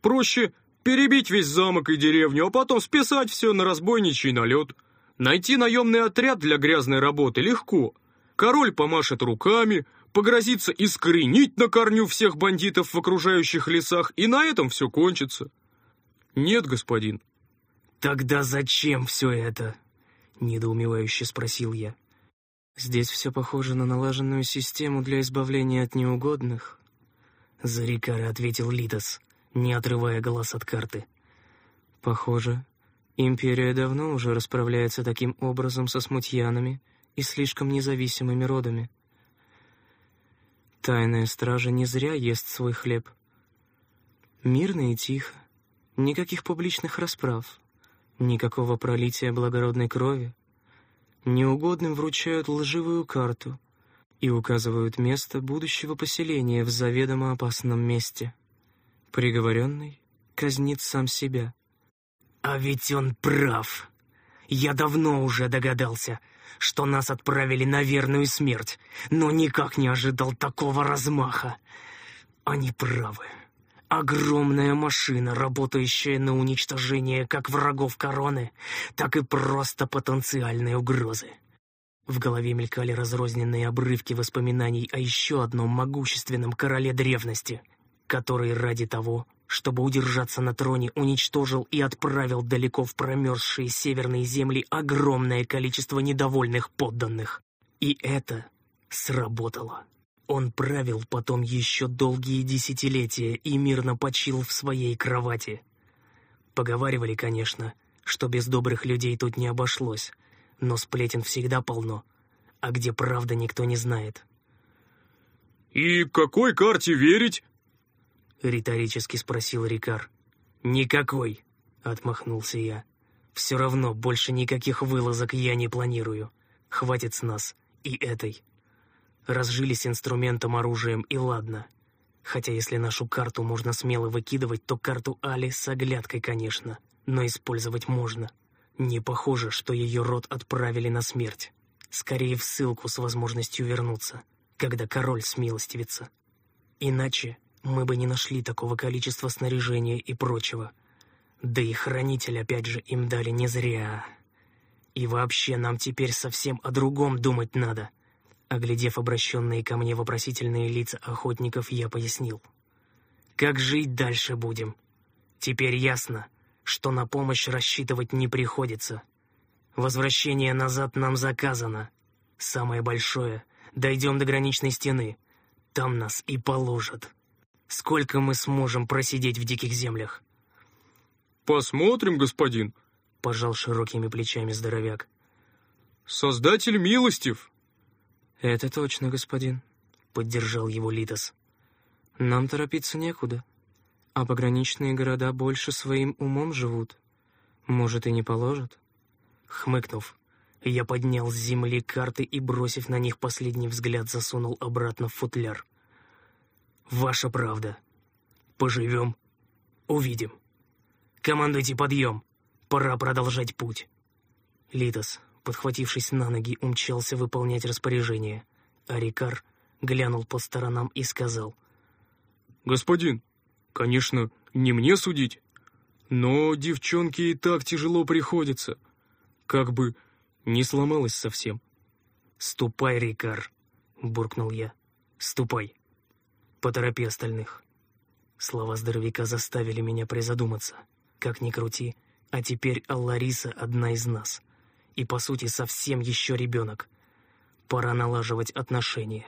Проще перебить весь замок и деревню, а потом списать все на разбойничий налет. Найти наемный отряд для грязной работы легко. Король помашет руками, погрозится искоренить на корню всех бандитов в окружающих лесах, и на этом все кончится. Нет, господин. Тогда зачем все это? Недоумевающе спросил я. Здесь все похоже на налаженную систему для избавления от неугодных. За Рикара ответил Литос, не отрывая глаз от карты. Похоже, империя давно уже расправляется таким образом со смутьянами и слишком независимыми родами. Тайная стража не зря ест свой хлеб. Мирно и тихо, никаких публичных расправ, никакого пролития благородной крови. Неугодным вручают лживую карту и указывают место будущего поселения в заведомо опасном месте. Приговоренный казнит сам себя. А ведь он прав. Я давно уже догадался — что нас отправили на верную смерть, но никак не ожидал такого размаха. Они правы. Огромная машина, работающая на уничтожение как врагов короны, так и просто потенциальной угрозы. В голове мелькали разрозненные обрывки воспоминаний о еще одном могущественном короле древности, который ради того, чтобы удержаться на троне, уничтожил и отправил далеко в промерзшие северные земли огромное количество недовольных подданных. И это сработало. Он правил потом еще долгие десятилетия и мирно почил в своей кровати. Поговаривали, конечно, что без добрых людей тут не обошлось, но сплетен всегда полно, а где правда никто не знает. «И какой карте верить?» — риторически спросил Рикар. «Никакой», — отмахнулся я. «Все равно больше никаких вылазок я не планирую. Хватит с нас и этой. Разжились инструментом, оружием, и ладно. Хотя если нашу карту можно смело выкидывать, то карту Али с оглядкой, конечно, но использовать можно. Не похоже, что ее род отправили на смерть. Скорее в ссылку с возможностью вернуться, когда король смилостивится. Иначе мы бы не нашли такого количества снаряжения и прочего. Да и хранитель, опять же, им дали не зря. И вообще, нам теперь совсем о другом думать надо. Оглядев обращенные ко мне вопросительные лица охотников, я пояснил. Как жить дальше будем? Теперь ясно, что на помощь рассчитывать не приходится. Возвращение назад нам заказано. Самое большое — дойдем до граничной стены. Там нас и положат. Сколько мы сможем просидеть в диких землях?» «Посмотрим, господин», — пожал широкими плечами здоровяк. «Создатель милостив». «Это точно, господин», — поддержал его Литос. «Нам торопиться некуда, а пограничные города больше своим умом живут. Может, и не положат?» Хмыкнув, я поднял с земли карты и, бросив на них последний взгляд, засунул обратно в футляр. Ваша правда. Поживем, увидим. Командуйте подъем. Пора продолжать путь. Литос, подхватившись на ноги, умчался выполнять распоряжение, а Рикар глянул по сторонам и сказал. «Господин, конечно, не мне судить, но девчонке и так тяжело приходится. Как бы не сломалась совсем». «Ступай, Рикар», — буркнул я. «Ступай». Поторопи остальных. Слова здоровяка заставили меня призадуматься. Как ни крути, а теперь Аллариса одна из нас. И, по сути, совсем еще ребенок. Пора налаживать отношения.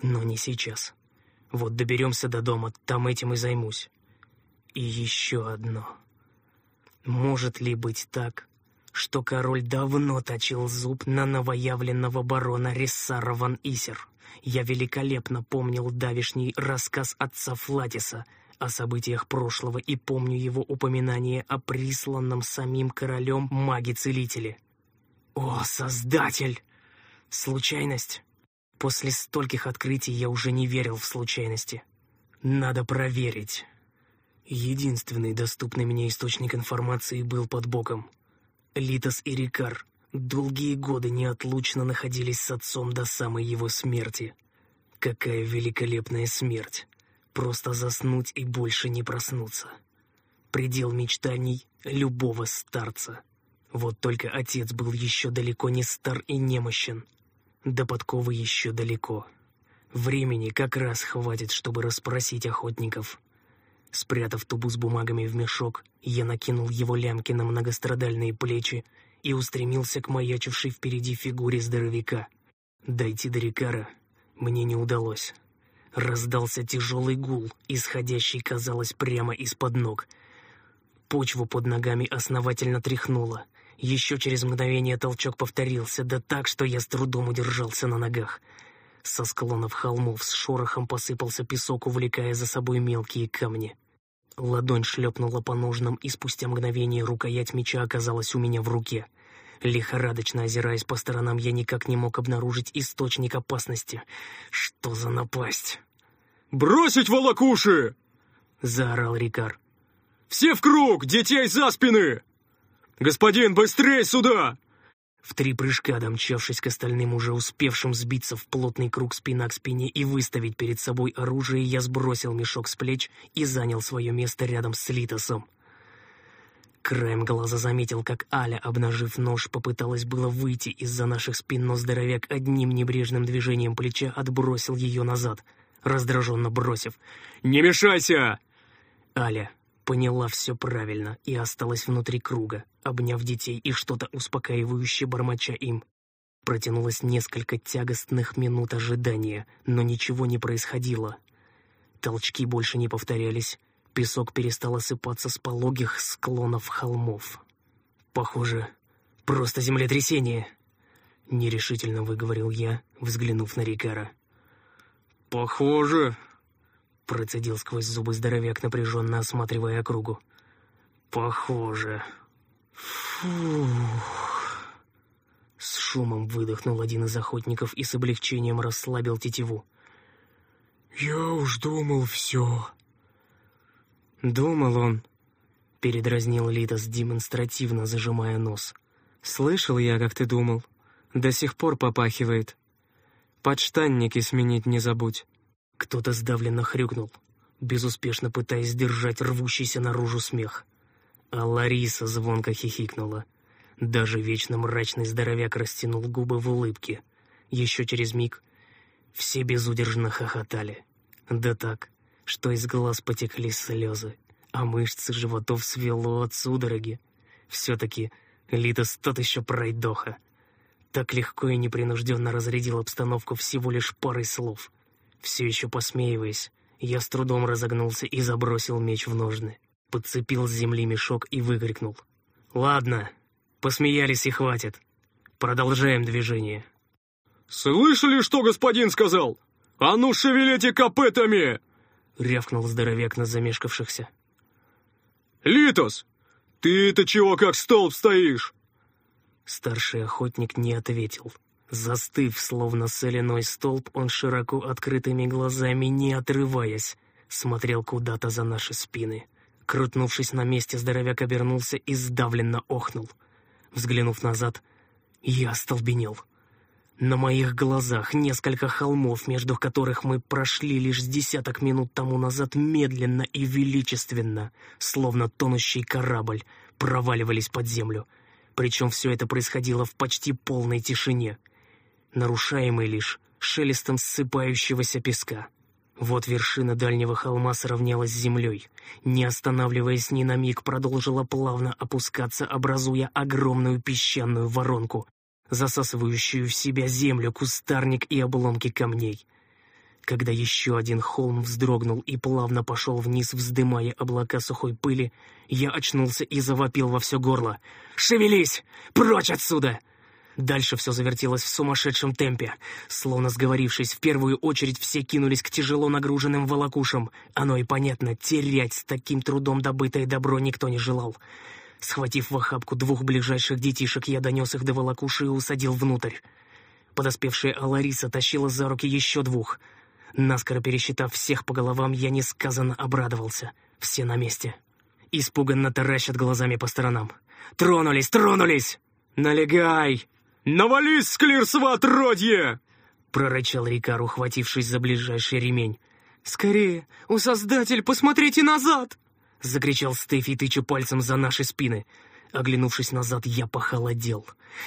Но не сейчас. Вот доберемся до дома, там этим и займусь. И еще одно. Может ли быть так, что король давно точил зуб на новоявленного барона Рессара ван Исер? я великолепно помнил давишний рассказ отца Флатиса о событиях прошлого и помню его упоминание о присланном самим королем маге-целителе. О, Создатель! Случайность? После стольких открытий я уже не верил в случайности. Надо проверить. Единственный доступный мне источник информации был под боком. Литос и Рикар долгие годы неотлучно находились с отцом до самой его смерти. Какая великолепная смерть! Просто заснуть и больше не проснуться. Предел мечтаний любого старца. Вот только отец был еще далеко не стар и немощен. До подковы еще далеко. Времени как раз хватит, чтобы расспросить охотников. Спрятав тубу с бумагами в мешок, я накинул его лямки на многострадальные плечи и устремился к маячившей впереди фигуре здоровяка. Дойти до Рикара мне не удалось. Раздался тяжелый гул, исходящий, казалось, прямо из-под ног. Почву под ногами основательно тряхнуло. Еще через мгновение толчок повторился, да так, что я с трудом удержался на ногах. Со склонов холмов с шорохом посыпался песок, увлекая за собой мелкие камни. Ладонь шлепнула по ножнам, и спустя мгновение рукоять меча оказалась у меня в руке. Лихорадочно озираясь по сторонам, я никак не мог обнаружить источник опасности. Что за напасть? «Бросить волокуши!» — заорал Рикар. «Все в круг! Детей за спины! Господин, быстрее сюда!» В три прыжка, домчавшись к остальным, уже успевшим сбиться в плотный круг спина к спине и выставить перед собой оружие, я сбросил мешок с плеч и занял свое место рядом с Литосом. Краем глаза заметил, как Аля, обнажив нож, попыталась было выйти из-за наших спин, но здоровяк одним небрежным движением плеча отбросил ее назад, раздраженно бросив «Не мешайся!» Аля поняла все правильно и осталась внутри круга, обняв детей и что-то успокаивающее бормоча им. Протянулось несколько тягостных минут ожидания, но ничего не происходило. Толчки больше не повторялись, песок перестал осыпаться с пологих склонов холмов. «Похоже, просто землетрясение», — нерешительно выговорил я, взглянув на Рикара. «Похоже», Процедил сквозь зубы здоровяк, напряженно осматривая округу. «Похоже. Фух». С шумом выдохнул один из охотников и с облегчением расслабил тетиву. «Я уж думал все». «Думал он», — передразнил Литос, демонстративно зажимая нос. «Слышал я, как ты думал. До сих пор попахивает. Подштанники сменить не забудь». Кто-то сдавленно хрюкнул, безуспешно пытаясь сдержать рвущийся наружу смех. А Лариса звонко хихикнула. Даже вечно мрачный здоровяк растянул губы в улыбке. Еще через миг все безудержно хохотали. Да так, что из глаз потекли слезы, а мышцы животов свело от судороги. Все-таки Литос тот еще пройдоха. Так легко и непринужденно разрядил обстановку всего лишь парой слов — все еще посмеиваясь, я с трудом разогнулся и забросил меч в ножны. Подцепил с земли мешок и выкрикнул. «Ладно, посмеялись и хватит. Продолжаем движение». «Слышали, что господин сказал? А ну шевелите копытами!» — рявкнул здоровяк на замешкавшихся. «Литос, ты это чего как столб стоишь?» Старший охотник не ответил. Застыв, словно соляной столб, он широко открытыми глазами, не отрываясь, смотрел куда-то за наши спины. Крутнувшись на месте, здоровяк обернулся и сдавленно охнул. Взглянув назад, я остолбенел. На моих глазах несколько холмов, между которых мы прошли лишь с десяток минут тому назад медленно и величественно, словно тонущий корабль, проваливались под землю. Причем все это происходило в почти полной тишине — нарушаемый лишь шелестом ссыпающегося песка. Вот вершина дальнего холма сравнялась с землей. Не останавливаясь ни на миг, продолжила плавно опускаться, образуя огромную песчаную воронку, засасывающую в себя землю, кустарник и обломки камней. Когда еще один холм вздрогнул и плавно пошел вниз, вздымая облака сухой пыли, я очнулся и завопил во все горло. «Шевелись! Прочь отсюда!» Дальше все завертелось в сумасшедшем темпе. Словно сговорившись, в первую очередь все кинулись к тяжело нагруженным волокушам. Оно и понятно, терять с таким трудом добытое добро никто не желал. Схватив в охапку двух ближайших детишек, я донес их до волокуши и усадил внутрь. Подоспевшая Алариса тащила за руки еще двух. Наскоро пересчитав всех по головам, я несказанно обрадовался. Все на месте. Испуганно таращат глазами по сторонам. «Тронулись, тронулись! Налегай!» «Навались, склирсово отродье!» — прорычал Рикар, ухватившись за ближайший ремень. «Скорее! У Создатель, посмотрите назад!» — закричал Стефи, тыча пальцем за наши спины. Оглянувшись назад, я похолодел.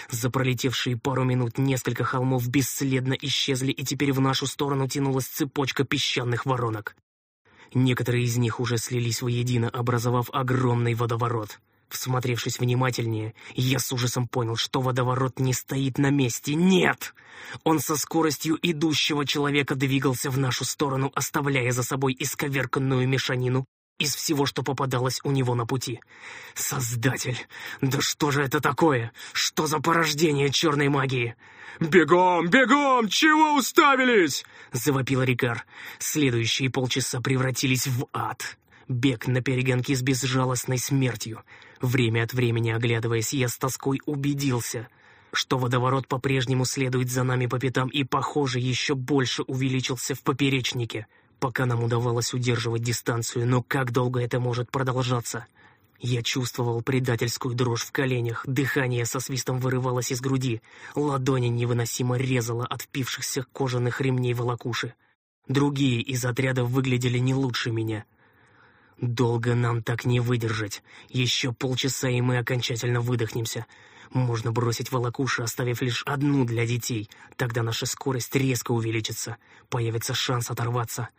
За пролетевшие пару минут несколько холмов бесследно исчезли, и теперь в нашу сторону тянулась цепочка песчаных воронок. Некоторые из них уже слились воедино, образовав огромный водоворот. Всмотревшись внимательнее, я с ужасом понял, что водоворот не стоит на месте. Нет! Он со скоростью идущего человека двигался в нашу сторону, оставляя за собой исковерканную мешанину из всего, что попадалось у него на пути. Создатель! Да что же это такое? Что за порождение черной магии? «Бегом, бегом! Чего уставились?» — завопил Рикар. Следующие полчаса превратились в ад. Бег на перегонки с безжалостной смертью. Время от времени, оглядываясь, я с тоской убедился, что водоворот по-прежнему следует за нами по пятам и, похоже, еще больше увеличился в поперечнике — пока нам удавалось удерживать дистанцию, но как долго это может продолжаться? Я чувствовал предательскую дрожь в коленях, дыхание со свистом вырывалось из груди, ладони невыносимо резало от впившихся кожаных ремней волокуши. Другие из отрядов выглядели не лучше меня. Долго нам так не выдержать. Еще полчаса, и мы окончательно выдохнемся. Можно бросить волокуши, оставив лишь одну для детей. Тогда наша скорость резко увеличится. Появится шанс оторваться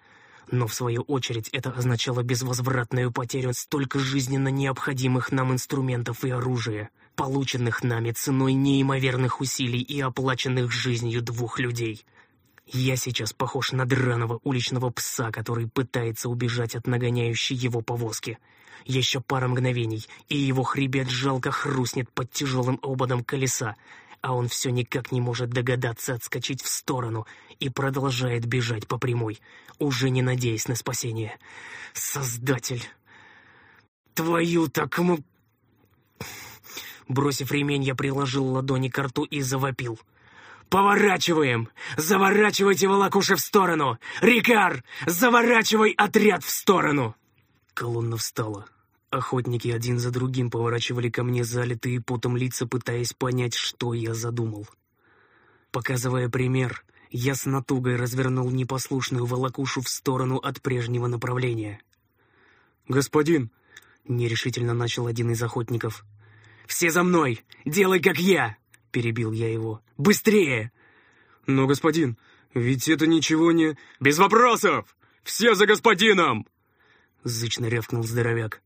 но в свою очередь это означало безвозвратную потерю столько жизненно необходимых нам инструментов и оружия, полученных нами ценой неимоверных усилий и оплаченных жизнью двух людей. Я сейчас похож на драного уличного пса, который пытается убежать от нагоняющей его повозки. Еще пара мгновений, и его хребет жалко хрустнет под тяжелым ободом колеса, а он все никак не может догадаться отскочить в сторону и продолжает бежать по прямой, уже не надеясь на спасение. Создатель! Твою так му... Бросив ремень, я приложил ладони к рту и завопил. «Поворачиваем! Заворачивайте волокуши в сторону! Рикар, заворачивай отряд в сторону!» Колонна встала. Охотники один за другим поворачивали ко мне залитые потом лица, пытаясь понять, что я задумал. Показывая пример, я с натугой развернул непослушную волокушу в сторону от прежнего направления. «Господин!» — нерешительно начал один из охотников. «Все за мной! Делай, как я!» — перебил я его. «Быстрее!» «Но, господин, ведь это ничего не...» «Без вопросов! Все за господином!» Зычно рявкнул здоровяк.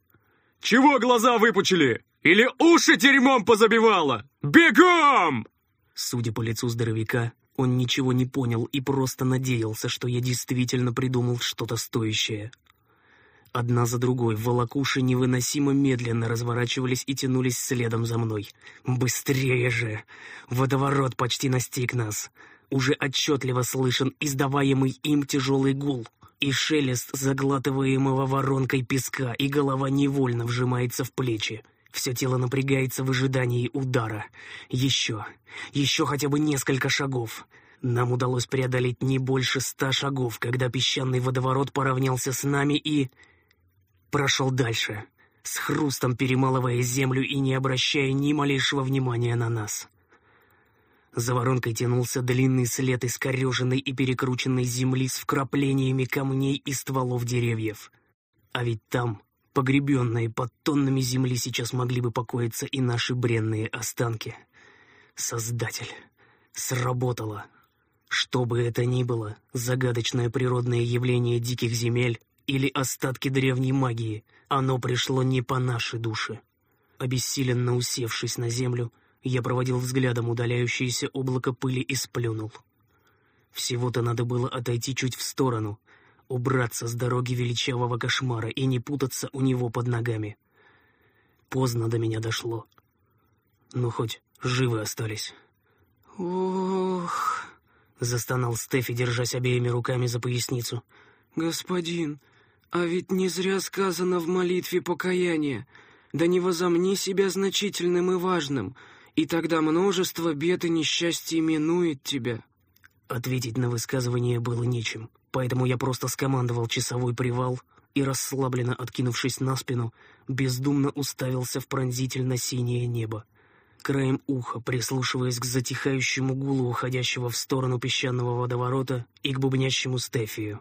Чего глаза выпучили? Или уши дерьмом позабивало? Бегом!» Судя по лицу здоровяка, он ничего не понял и просто надеялся, что я действительно придумал что-то стоящее. Одна за другой волокуши невыносимо медленно разворачивались и тянулись следом за мной. «Быстрее же!» Водоворот почти настиг нас. Уже отчетливо слышен издаваемый им тяжелый гул и шелест заглатываемого воронкой песка, и голова невольно вжимается в плечи. Все тело напрягается в ожидании удара. Еще, еще хотя бы несколько шагов. Нам удалось преодолеть не больше ста шагов, когда песчаный водоворот поравнялся с нами и... прошел дальше, с хрустом перемалывая землю и не обращая ни малейшего внимания на нас. За воронкой тянулся длинный след искореженной и перекрученной земли с вкраплениями камней и стволов деревьев. А ведь там, погребенные под тоннами земли, сейчас могли бы покоиться и наши бренные останки. Создатель. Сработало. Что бы это ни было, загадочное природное явление диких земель или остатки древней магии, оно пришло не по нашей душе. Обессиленно усевшись на землю, я проводил взглядом удаляющееся облако пыли и сплюнул. Всего-то надо было отойти чуть в сторону, убраться с дороги величавого кошмара и не путаться у него под ногами. Поздно до меня дошло. Ну, хоть живы остались. «Ох!» — застонал Стефи, держась обеими руками за поясницу. «Господин, а ведь не зря сказано в молитве покаяния. Да не возомни себя значительным и важным, и тогда множество бед и несчастий минует тебя». Ответить на высказывание было нечем, поэтому я просто скомандовал часовой привал, и, расслабленно откинувшись на спину, бездумно уставился в пронзительно синее небо. Краем уха, прислушиваясь к затихающему гулу, уходящего в сторону песчаного водоворота, и к бубнящему Стефию.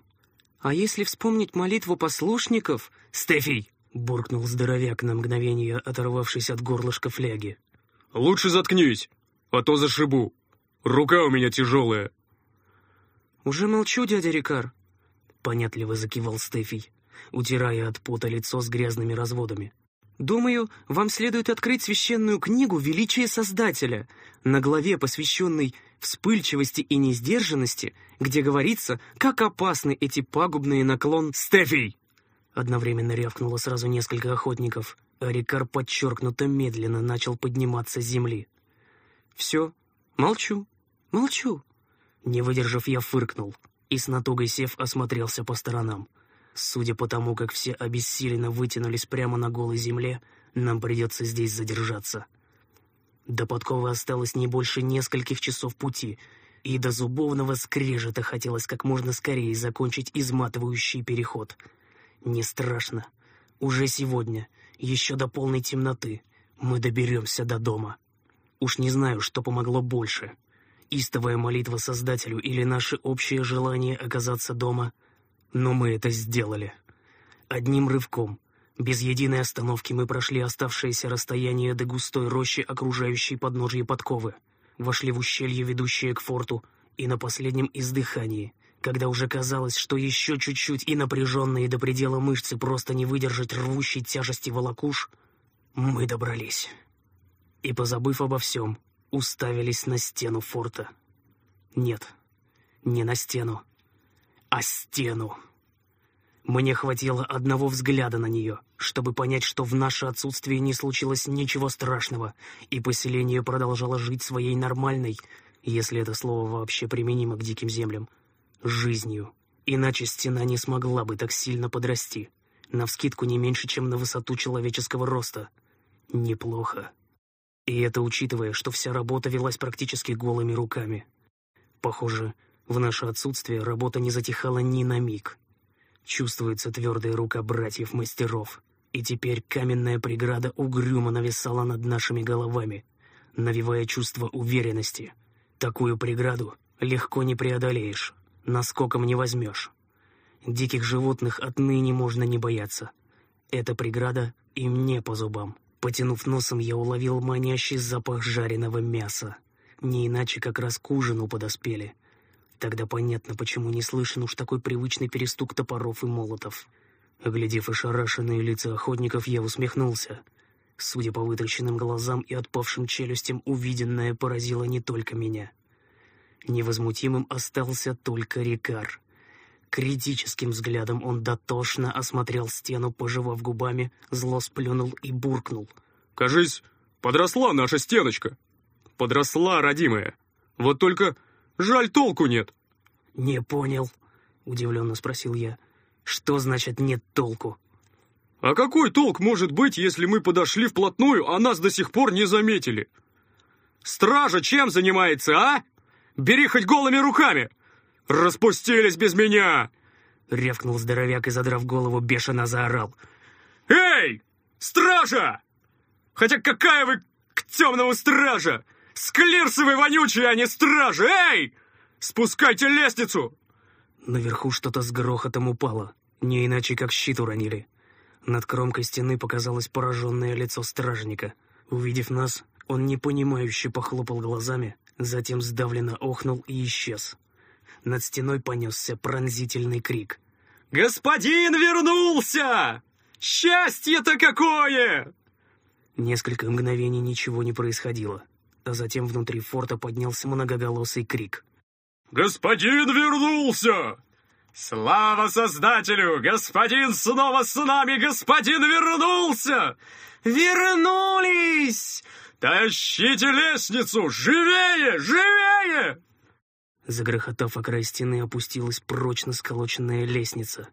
«А если вспомнить молитву послушников...» «Стефий!» — буркнул здоровяк на мгновение, оторвавшись от горлышка фляги. «Лучше заткнись, а то зашибу. Рука у меня тяжелая». «Уже молчу, дядя Рикар», — понятливо закивал Стефий, утирая от пота лицо с грязными разводами. «Думаю, вам следует открыть священную книгу «Величие Создателя» на главе, посвященной вспыльчивости и несдержанности, где говорится, как опасны эти пагубные наклон... «Стефий!» Одновременно рявкнуло сразу несколько охотников, а Рикар подчеркнуто медленно начал подниматься с земли. «Все, молчу, молчу». Не выдержав, я фыркнул и с натугой сев осмотрелся по сторонам. Судя по тому, как все обессиленно вытянулись прямо на голой земле, нам придется здесь задержаться. До подковы осталось не больше нескольких часов пути, и до зубовного скрежета хотелось как можно скорее закончить изматывающий переход. Не страшно. Уже сегодня, еще до полной темноты, мы доберемся до дома. Уж не знаю, что помогло больше. Истовая молитва Создателю или наше общее желание оказаться дома — но мы это сделали. Одним рывком, без единой остановки мы прошли оставшееся расстояние до густой рощи, окружающей подножье подковы, вошли в ущелье, ведущее к форту, и на последнем издыхании, когда уже казалось, что еще чуть-чуть и напряженные до предела мышцы просто не выдержать рвущей тяжести волокуш, мы добрались. И, позабыв обо всем, уставились на стену форта. Нет, не на стену, а стену. Мне хватило одного взгляда на нее, чтобы понять, что в наше отсутствие не случилось ничего страшного, и поселение продолжало жить своей нормальной, если это слово вообще применимо к диким землям, жизнью. Иначе стена не смогла бы так сильно подрасти, навскидку не меньше, чем на высоту человеческого роста. Неплохо. И это учитывая, что вся работа велась практически голыми руками. Похоже, в наше отсутствие работа не затихала ни на миг. Чувствуется твердая рука братьев-мастеров, и теперь каменная преграда угрюмо нависала над нашими головами, навевая чувство уверенности. Такую преграду легко не преодолеешь, наскоком не возьмешь. Диких животных отныне можно не бояться. Эта преграда и мне по зубам. Потянув носом, я уловил манящий запах жареного мяса. Не иначе как раз к ужину подоспели — Тогда понятно, почему не слышен уж такой привычный перестук топоров и молотов. Оглядев ошарашенные лица охотников, я усмехнулся. Судя по вытраченным глазам и отпавшим челюстям, увиденное поразило не только меня. Невозмутимым остался только Рикар. Критическим взглядом он дотошно осмотрел стену, пожевав губами, зло сплюнул и буркнул. «Кажись, подросла наша стеночка. Подросла, родимая. Вот только Жаль, толку нет». «Не понял», — удивленно спросил я. «Что значит «нет толку»?» «А какой толк может быть, если мы подошли вплотную, а нас до сих пор не заметили? Стража чем занимается, а? Бери хоть голыми руками! Распустились без меня!» Ревкнул здоровяк и, задрав голову, бешено заорал. «Эй, стража! Хотя какая вы к темному стража! Склирсовы вонючие, а не стражи! Эй! Спускайте лестницу!» Наверху что-то с грохотом упало, не иначе как щит уронили. Над кромкой стены показалось пораженное лицо стражника. Увидев нас, он непонимающе похлопал глазами, затем сдавленно охнул и исчез. Над стеной понесся пронзительный крик. «Господин вернулся! Счастье-то какое!» Несколько мгновений ничего не происходило а затем внутри форта поднялся многоголосый крик. «Господин вернулся! Слава Создателю! Господин снова с нами! Господин вернулся! Вернулись! Тащите лестницу! Живее! Живее!» Загрохотав о край стены, опустилась прочно сколоченная лестница.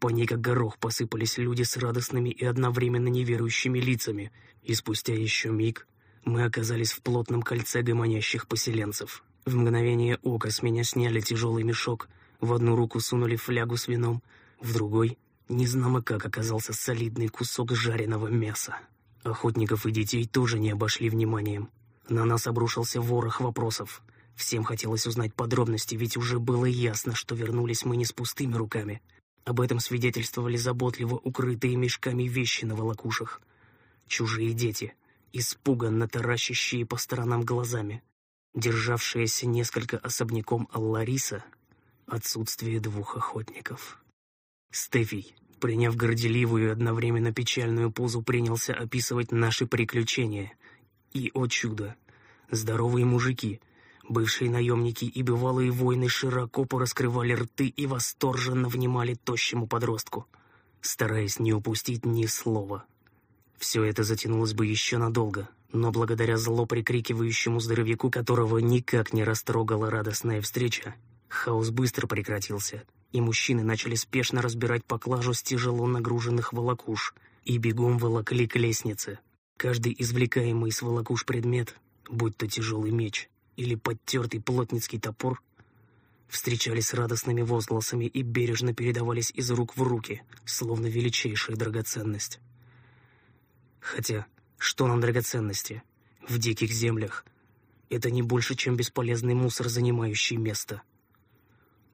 По ней, как горох, посыпались люди с радостными и одновременно неверующими лицами, и спустя еще миг мы оказались в плотном кольце гомонящих поселенцев. В мгновение ока с меня сняли тяжелый мешок, в одну руку сунули флягу с вином, в другой Незнамо как оказался солидный кусок жареного мяса. Охотников и детей тоже не обошли вниманием. На нас обрушился ворох вопросов. Всем хотелось узнать подробности, ведь уже было ясно, что вернулись мы не с пустыми руками. Об этом свидетельствовали заботливо укрытые мешками вещи на волокушах. Чужие дети, испуганно таращащие по сторонам глазами, державшаяся несколько особняком Аллариса, отсутствие двух охотников. Стефий, приняв горделивую и одновременно печальную позу, принялся описывать наши приключения. И, о чудо, здоровые мужики, бывшие наемники и бывалые воины широко пораскрывали рты и восторженно внимали тощему подростку, стараясь не упустить ни слова. Все это затянулось бы еще надолго, но благодаря зло прикрикивающему здоровяку, которого никак не растрогала радостная встреча, хаос быстро прекратился, и мужчины начали спешно разбирать поклажу с тяжело нагруженных волокуш и бегом волокли к лестнице. Каждый извлекаемый из волокуш предмет, будь то тяжелый меч или подтертый плотницкий топор, встречались радостными возгласами и бережно передавались из рук в руки, словно величайшая драгоценность. Хотя, что нам драгоценности? В диких землях. Это не больше, чем бесполезный мусор, занимающий место.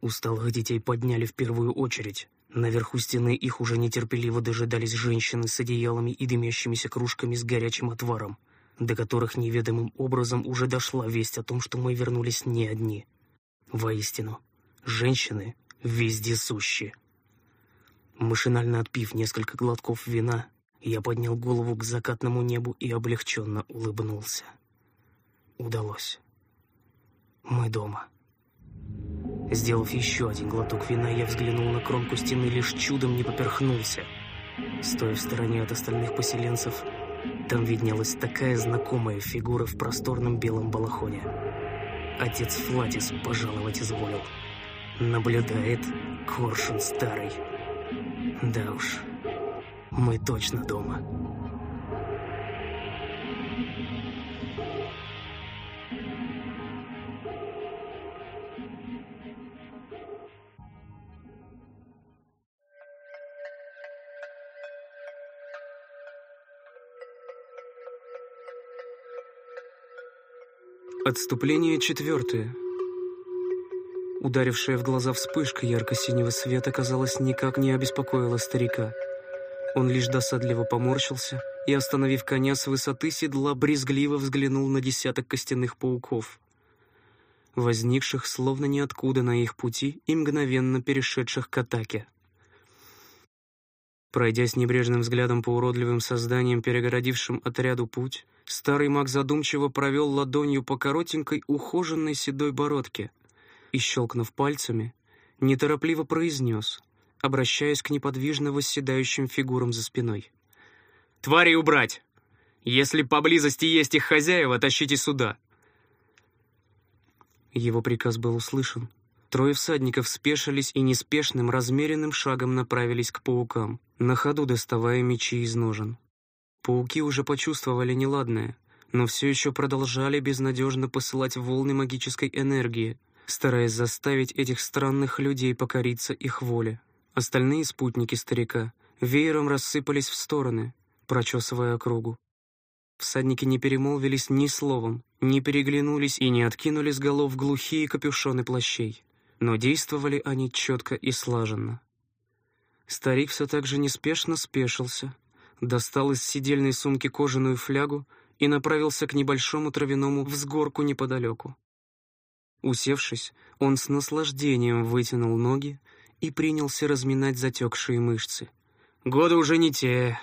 Усталых детей подняли в первую очередь. Наверху стены их уже нетерпеливо дожидались женщины с одеялами и дымящимися кружками с горячим отваром, до которых неведомым образом уже дошла весть о том, что мы вернулись не одни. Воистину, женщины вездесущие. Машинально отпив несколько глотков вина, я поднял голову к закатному небу и облегченно улыбнулся. Удалось. Мы дома. Сделав еще один глоток вина, я взглянул на кромку стены, лишь чудом не поперхнулся. Стоя в стороне от остальных поселенцев, там виднелась такая знакомая фигура в просторном белом балахоне. Отец Флатис пожаловать изволил. Наблюдает Коршун Старый. Да уж, мы точно дома. Отступление четвертое. Ударившая в глаза вспышка ярко-синего света, казалось, никак не обеспокоила старика. Он лишь досадливо поморщился и, остановив коня с высоты седла, брезгливо взглянул на десяток костяных пауков, возникших словно ниоткуда на их пути и мгновенно перешедших к атаке. Пройдя с небрежным взглядом по уродливым созданиям, перегородившим отряду путь, старый маг задумчиво провел ладонью по коротенькой, ухоженной седой бородке и, щелкнув пальцами, неторопливо произнес — обращаясь к неподвижно восседающим фигурам за спиной. «Твари убрать! Если поблизости есть их хозяева, тащите сюда!» Его приказ был услышан. Трое всадников спешились и неспешным, размеренным шагом направились к паукам, на ходу доставая мечи из ножен. Пауки уже почувствовали неладное, но все еще продолжали безнадежно посылать волны магической энергии, стараясь заставить этих странных людей покориться их воле. Остальные спутники старика веером рассыпались в стороны, прочесывая округу. Всадники не перемолвились ни словом, не переглянулись и не откинули с голов глухие капюшоны плащей, но действовали они четко и слаженно. Старик все так же неспешно спешился, достал из сидельной сумки кожаную флягу и направился к небольшому травяному взгорку неподалеку. Усевшись, он с наслаждением вытянул ноги и принялся разминать затекшие мышцы. «Годы уже не те!»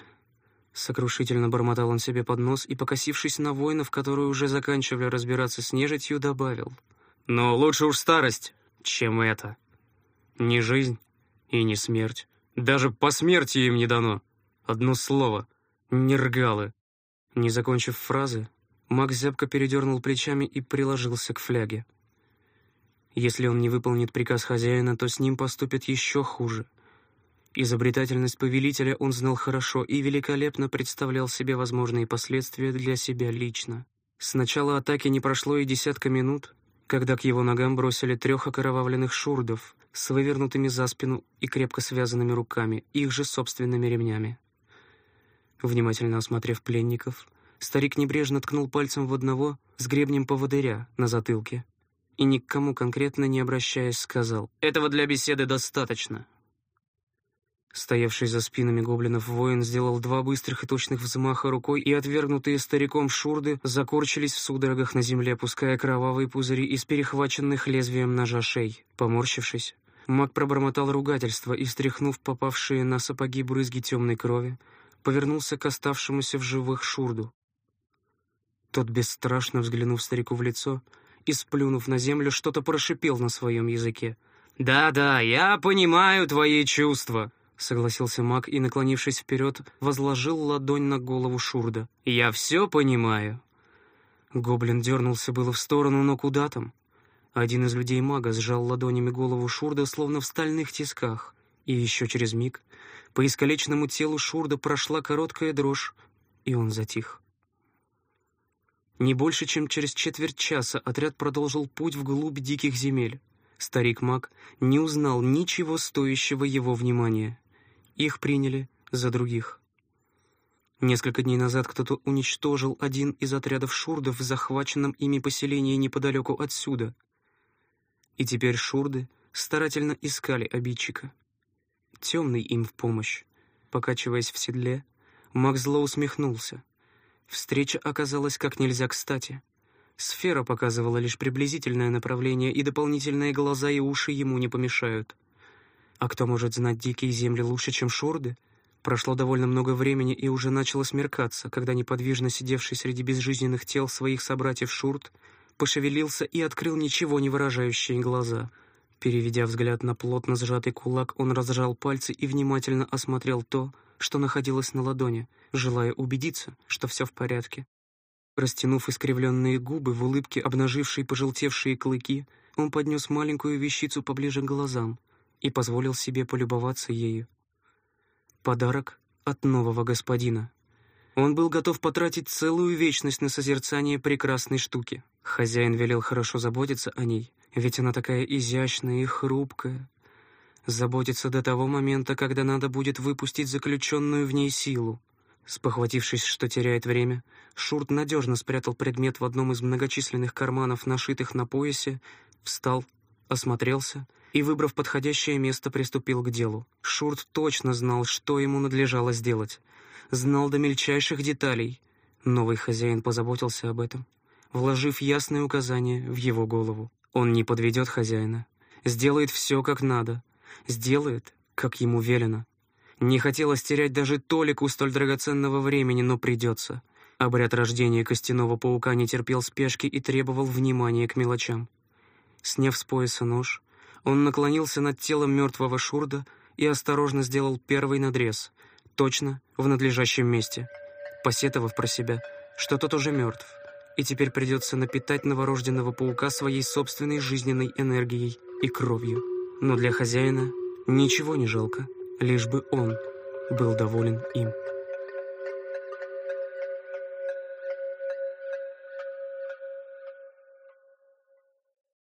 Сокрушительно бормотал он себе под нос и, покосившись на воинов, которые уже заканчивали разбираться с нежитью, добавил. «Но лучше уж старость, чем это. Не жизнь и не смерть. Даже по смерти им не дано. Одно слово — нергалы». Не закончив фразы, Макс зябко передернул плечами и приложился к фляге. Если он не выполнит приказ хозяина, то с ним поступят еще хуже. Изобретательность повелителя он знал хорошо и великолепно представлял себе возможные последствия для себя лично. С начала атаки не прошло и десятка минут, когда к его ногам бросили трех окровавленных шурдов с вывернутыми за спину и крепко связанными руками, их же собственными ремнями. Внимательно осмотрев пленников, старик небрежно ткнул пальцем в одного с гребнем поводыря на затылке и, ни к кому конкретно не обращаясь, сказал «Этого для беседы достаточно». Стоявший за спинами гоблинов воин сделал два быстрых и точных взмаха рукой, и отвергнутые стариком шурды закорчились в судорогах на земле, пуская кровавые пузыри из перехваченных лезвием ножа шей. Поморщившись, маг пробормотал ругательство и, встряхнув попавшие на сапоги брызги темной крови, повернулся к оставшемуся в живых шурду. Тот, бесстрашно взглянув старику в лицо и, сплюнув на землю, что-то прошипел на своем языке. «Да-да, я понимаю твои чувства», согласился маг и, наклонившись вперед, возложил ладонь на голову Шурда. «Я все понимаю». Гоблин дернулся было в сторону, но куда там? Один из людей мага сжал ладонями голову Шурда, словно в стальных тисках, и еще через миг по искалеченному телу Шурда прошла короткая дрожь, и он затих. Не больше, чем через четверть часа отряд продолжил путь вглубь диких земель. Старик-маг не узнал ничего стоящего его внимания. Их приняли за других. Несколько дней назад кто-то уничтожил один из отрядов шурдов в захваченном ими поселении неподалеку отсюда. И теперь шурды старательно искали обидчика. Темный им в помощь. Покачиваясь в седле, Макс зло усмехнулся. Встреча оказалась как нельзя кстати. Сфера показывала лишь приблизительное направление, и дополнительные глаза и уши ему не помешают. А кто может знать дикие земли лучше, чем шурды? Прошло довольно много времени, и уже начало смеркаться, когда неподвижно сидевший среди безжизненных тел своих собратьев шурд пошевелился и открыл ничего не выражающие глаза. Переведя взгляд на плотно сжатый кулак, он разжал пальцы и внимательно осмотрел то, что находилось на ладони, желая убедиться, что все в порядке. Растянув искривленные губы в улыбке, обнажившие пожелтевшие клыки, он поднес маленькую вещицу поближе к глазам — и позволил себе полюбоваться ею. Подарок от нового господина. Он был готов потратить целую вечность на созерцание прекрасной штуки. Хозяин велел хорошо заботиться о ней, ведь она такая изящная и хрупкая. Заботиться до того момента, когда надо будет выпустить заключенную в ней силу. Спохватившись, что теряет время, Шурт надежно спрятал предмет в одном из многочисленных карманов, нашитых на поясе, встал, осмотрелся — и, выбрав подходящее место, приступил к делу. Шурт точно знал, что ему надлежало сделать. Знал до мельчайших деталей. Новый хозяин позаботился об этом, вложив ясные указания в его голову. Он не подведет хозяина. Сделает все как надо. Сделает, как ему велено. Не хотелось терять даже толику столь драгоценного времени, но придется. Обряд рождения костяного паука не терпел спешки и требовал внимания к мелочам. Сняв с пояса нож, он наклонился над телом мертвого Шурда и осторожно сделал первый надрез, точно в надлежащем месте, посетовав про себя, что тот уже мертв, и теперь придется напитать новорожденного паука своей собственной жизненной энергией и кровью. Но для хозяина ничего не жалко, лишь бы он был доволен им.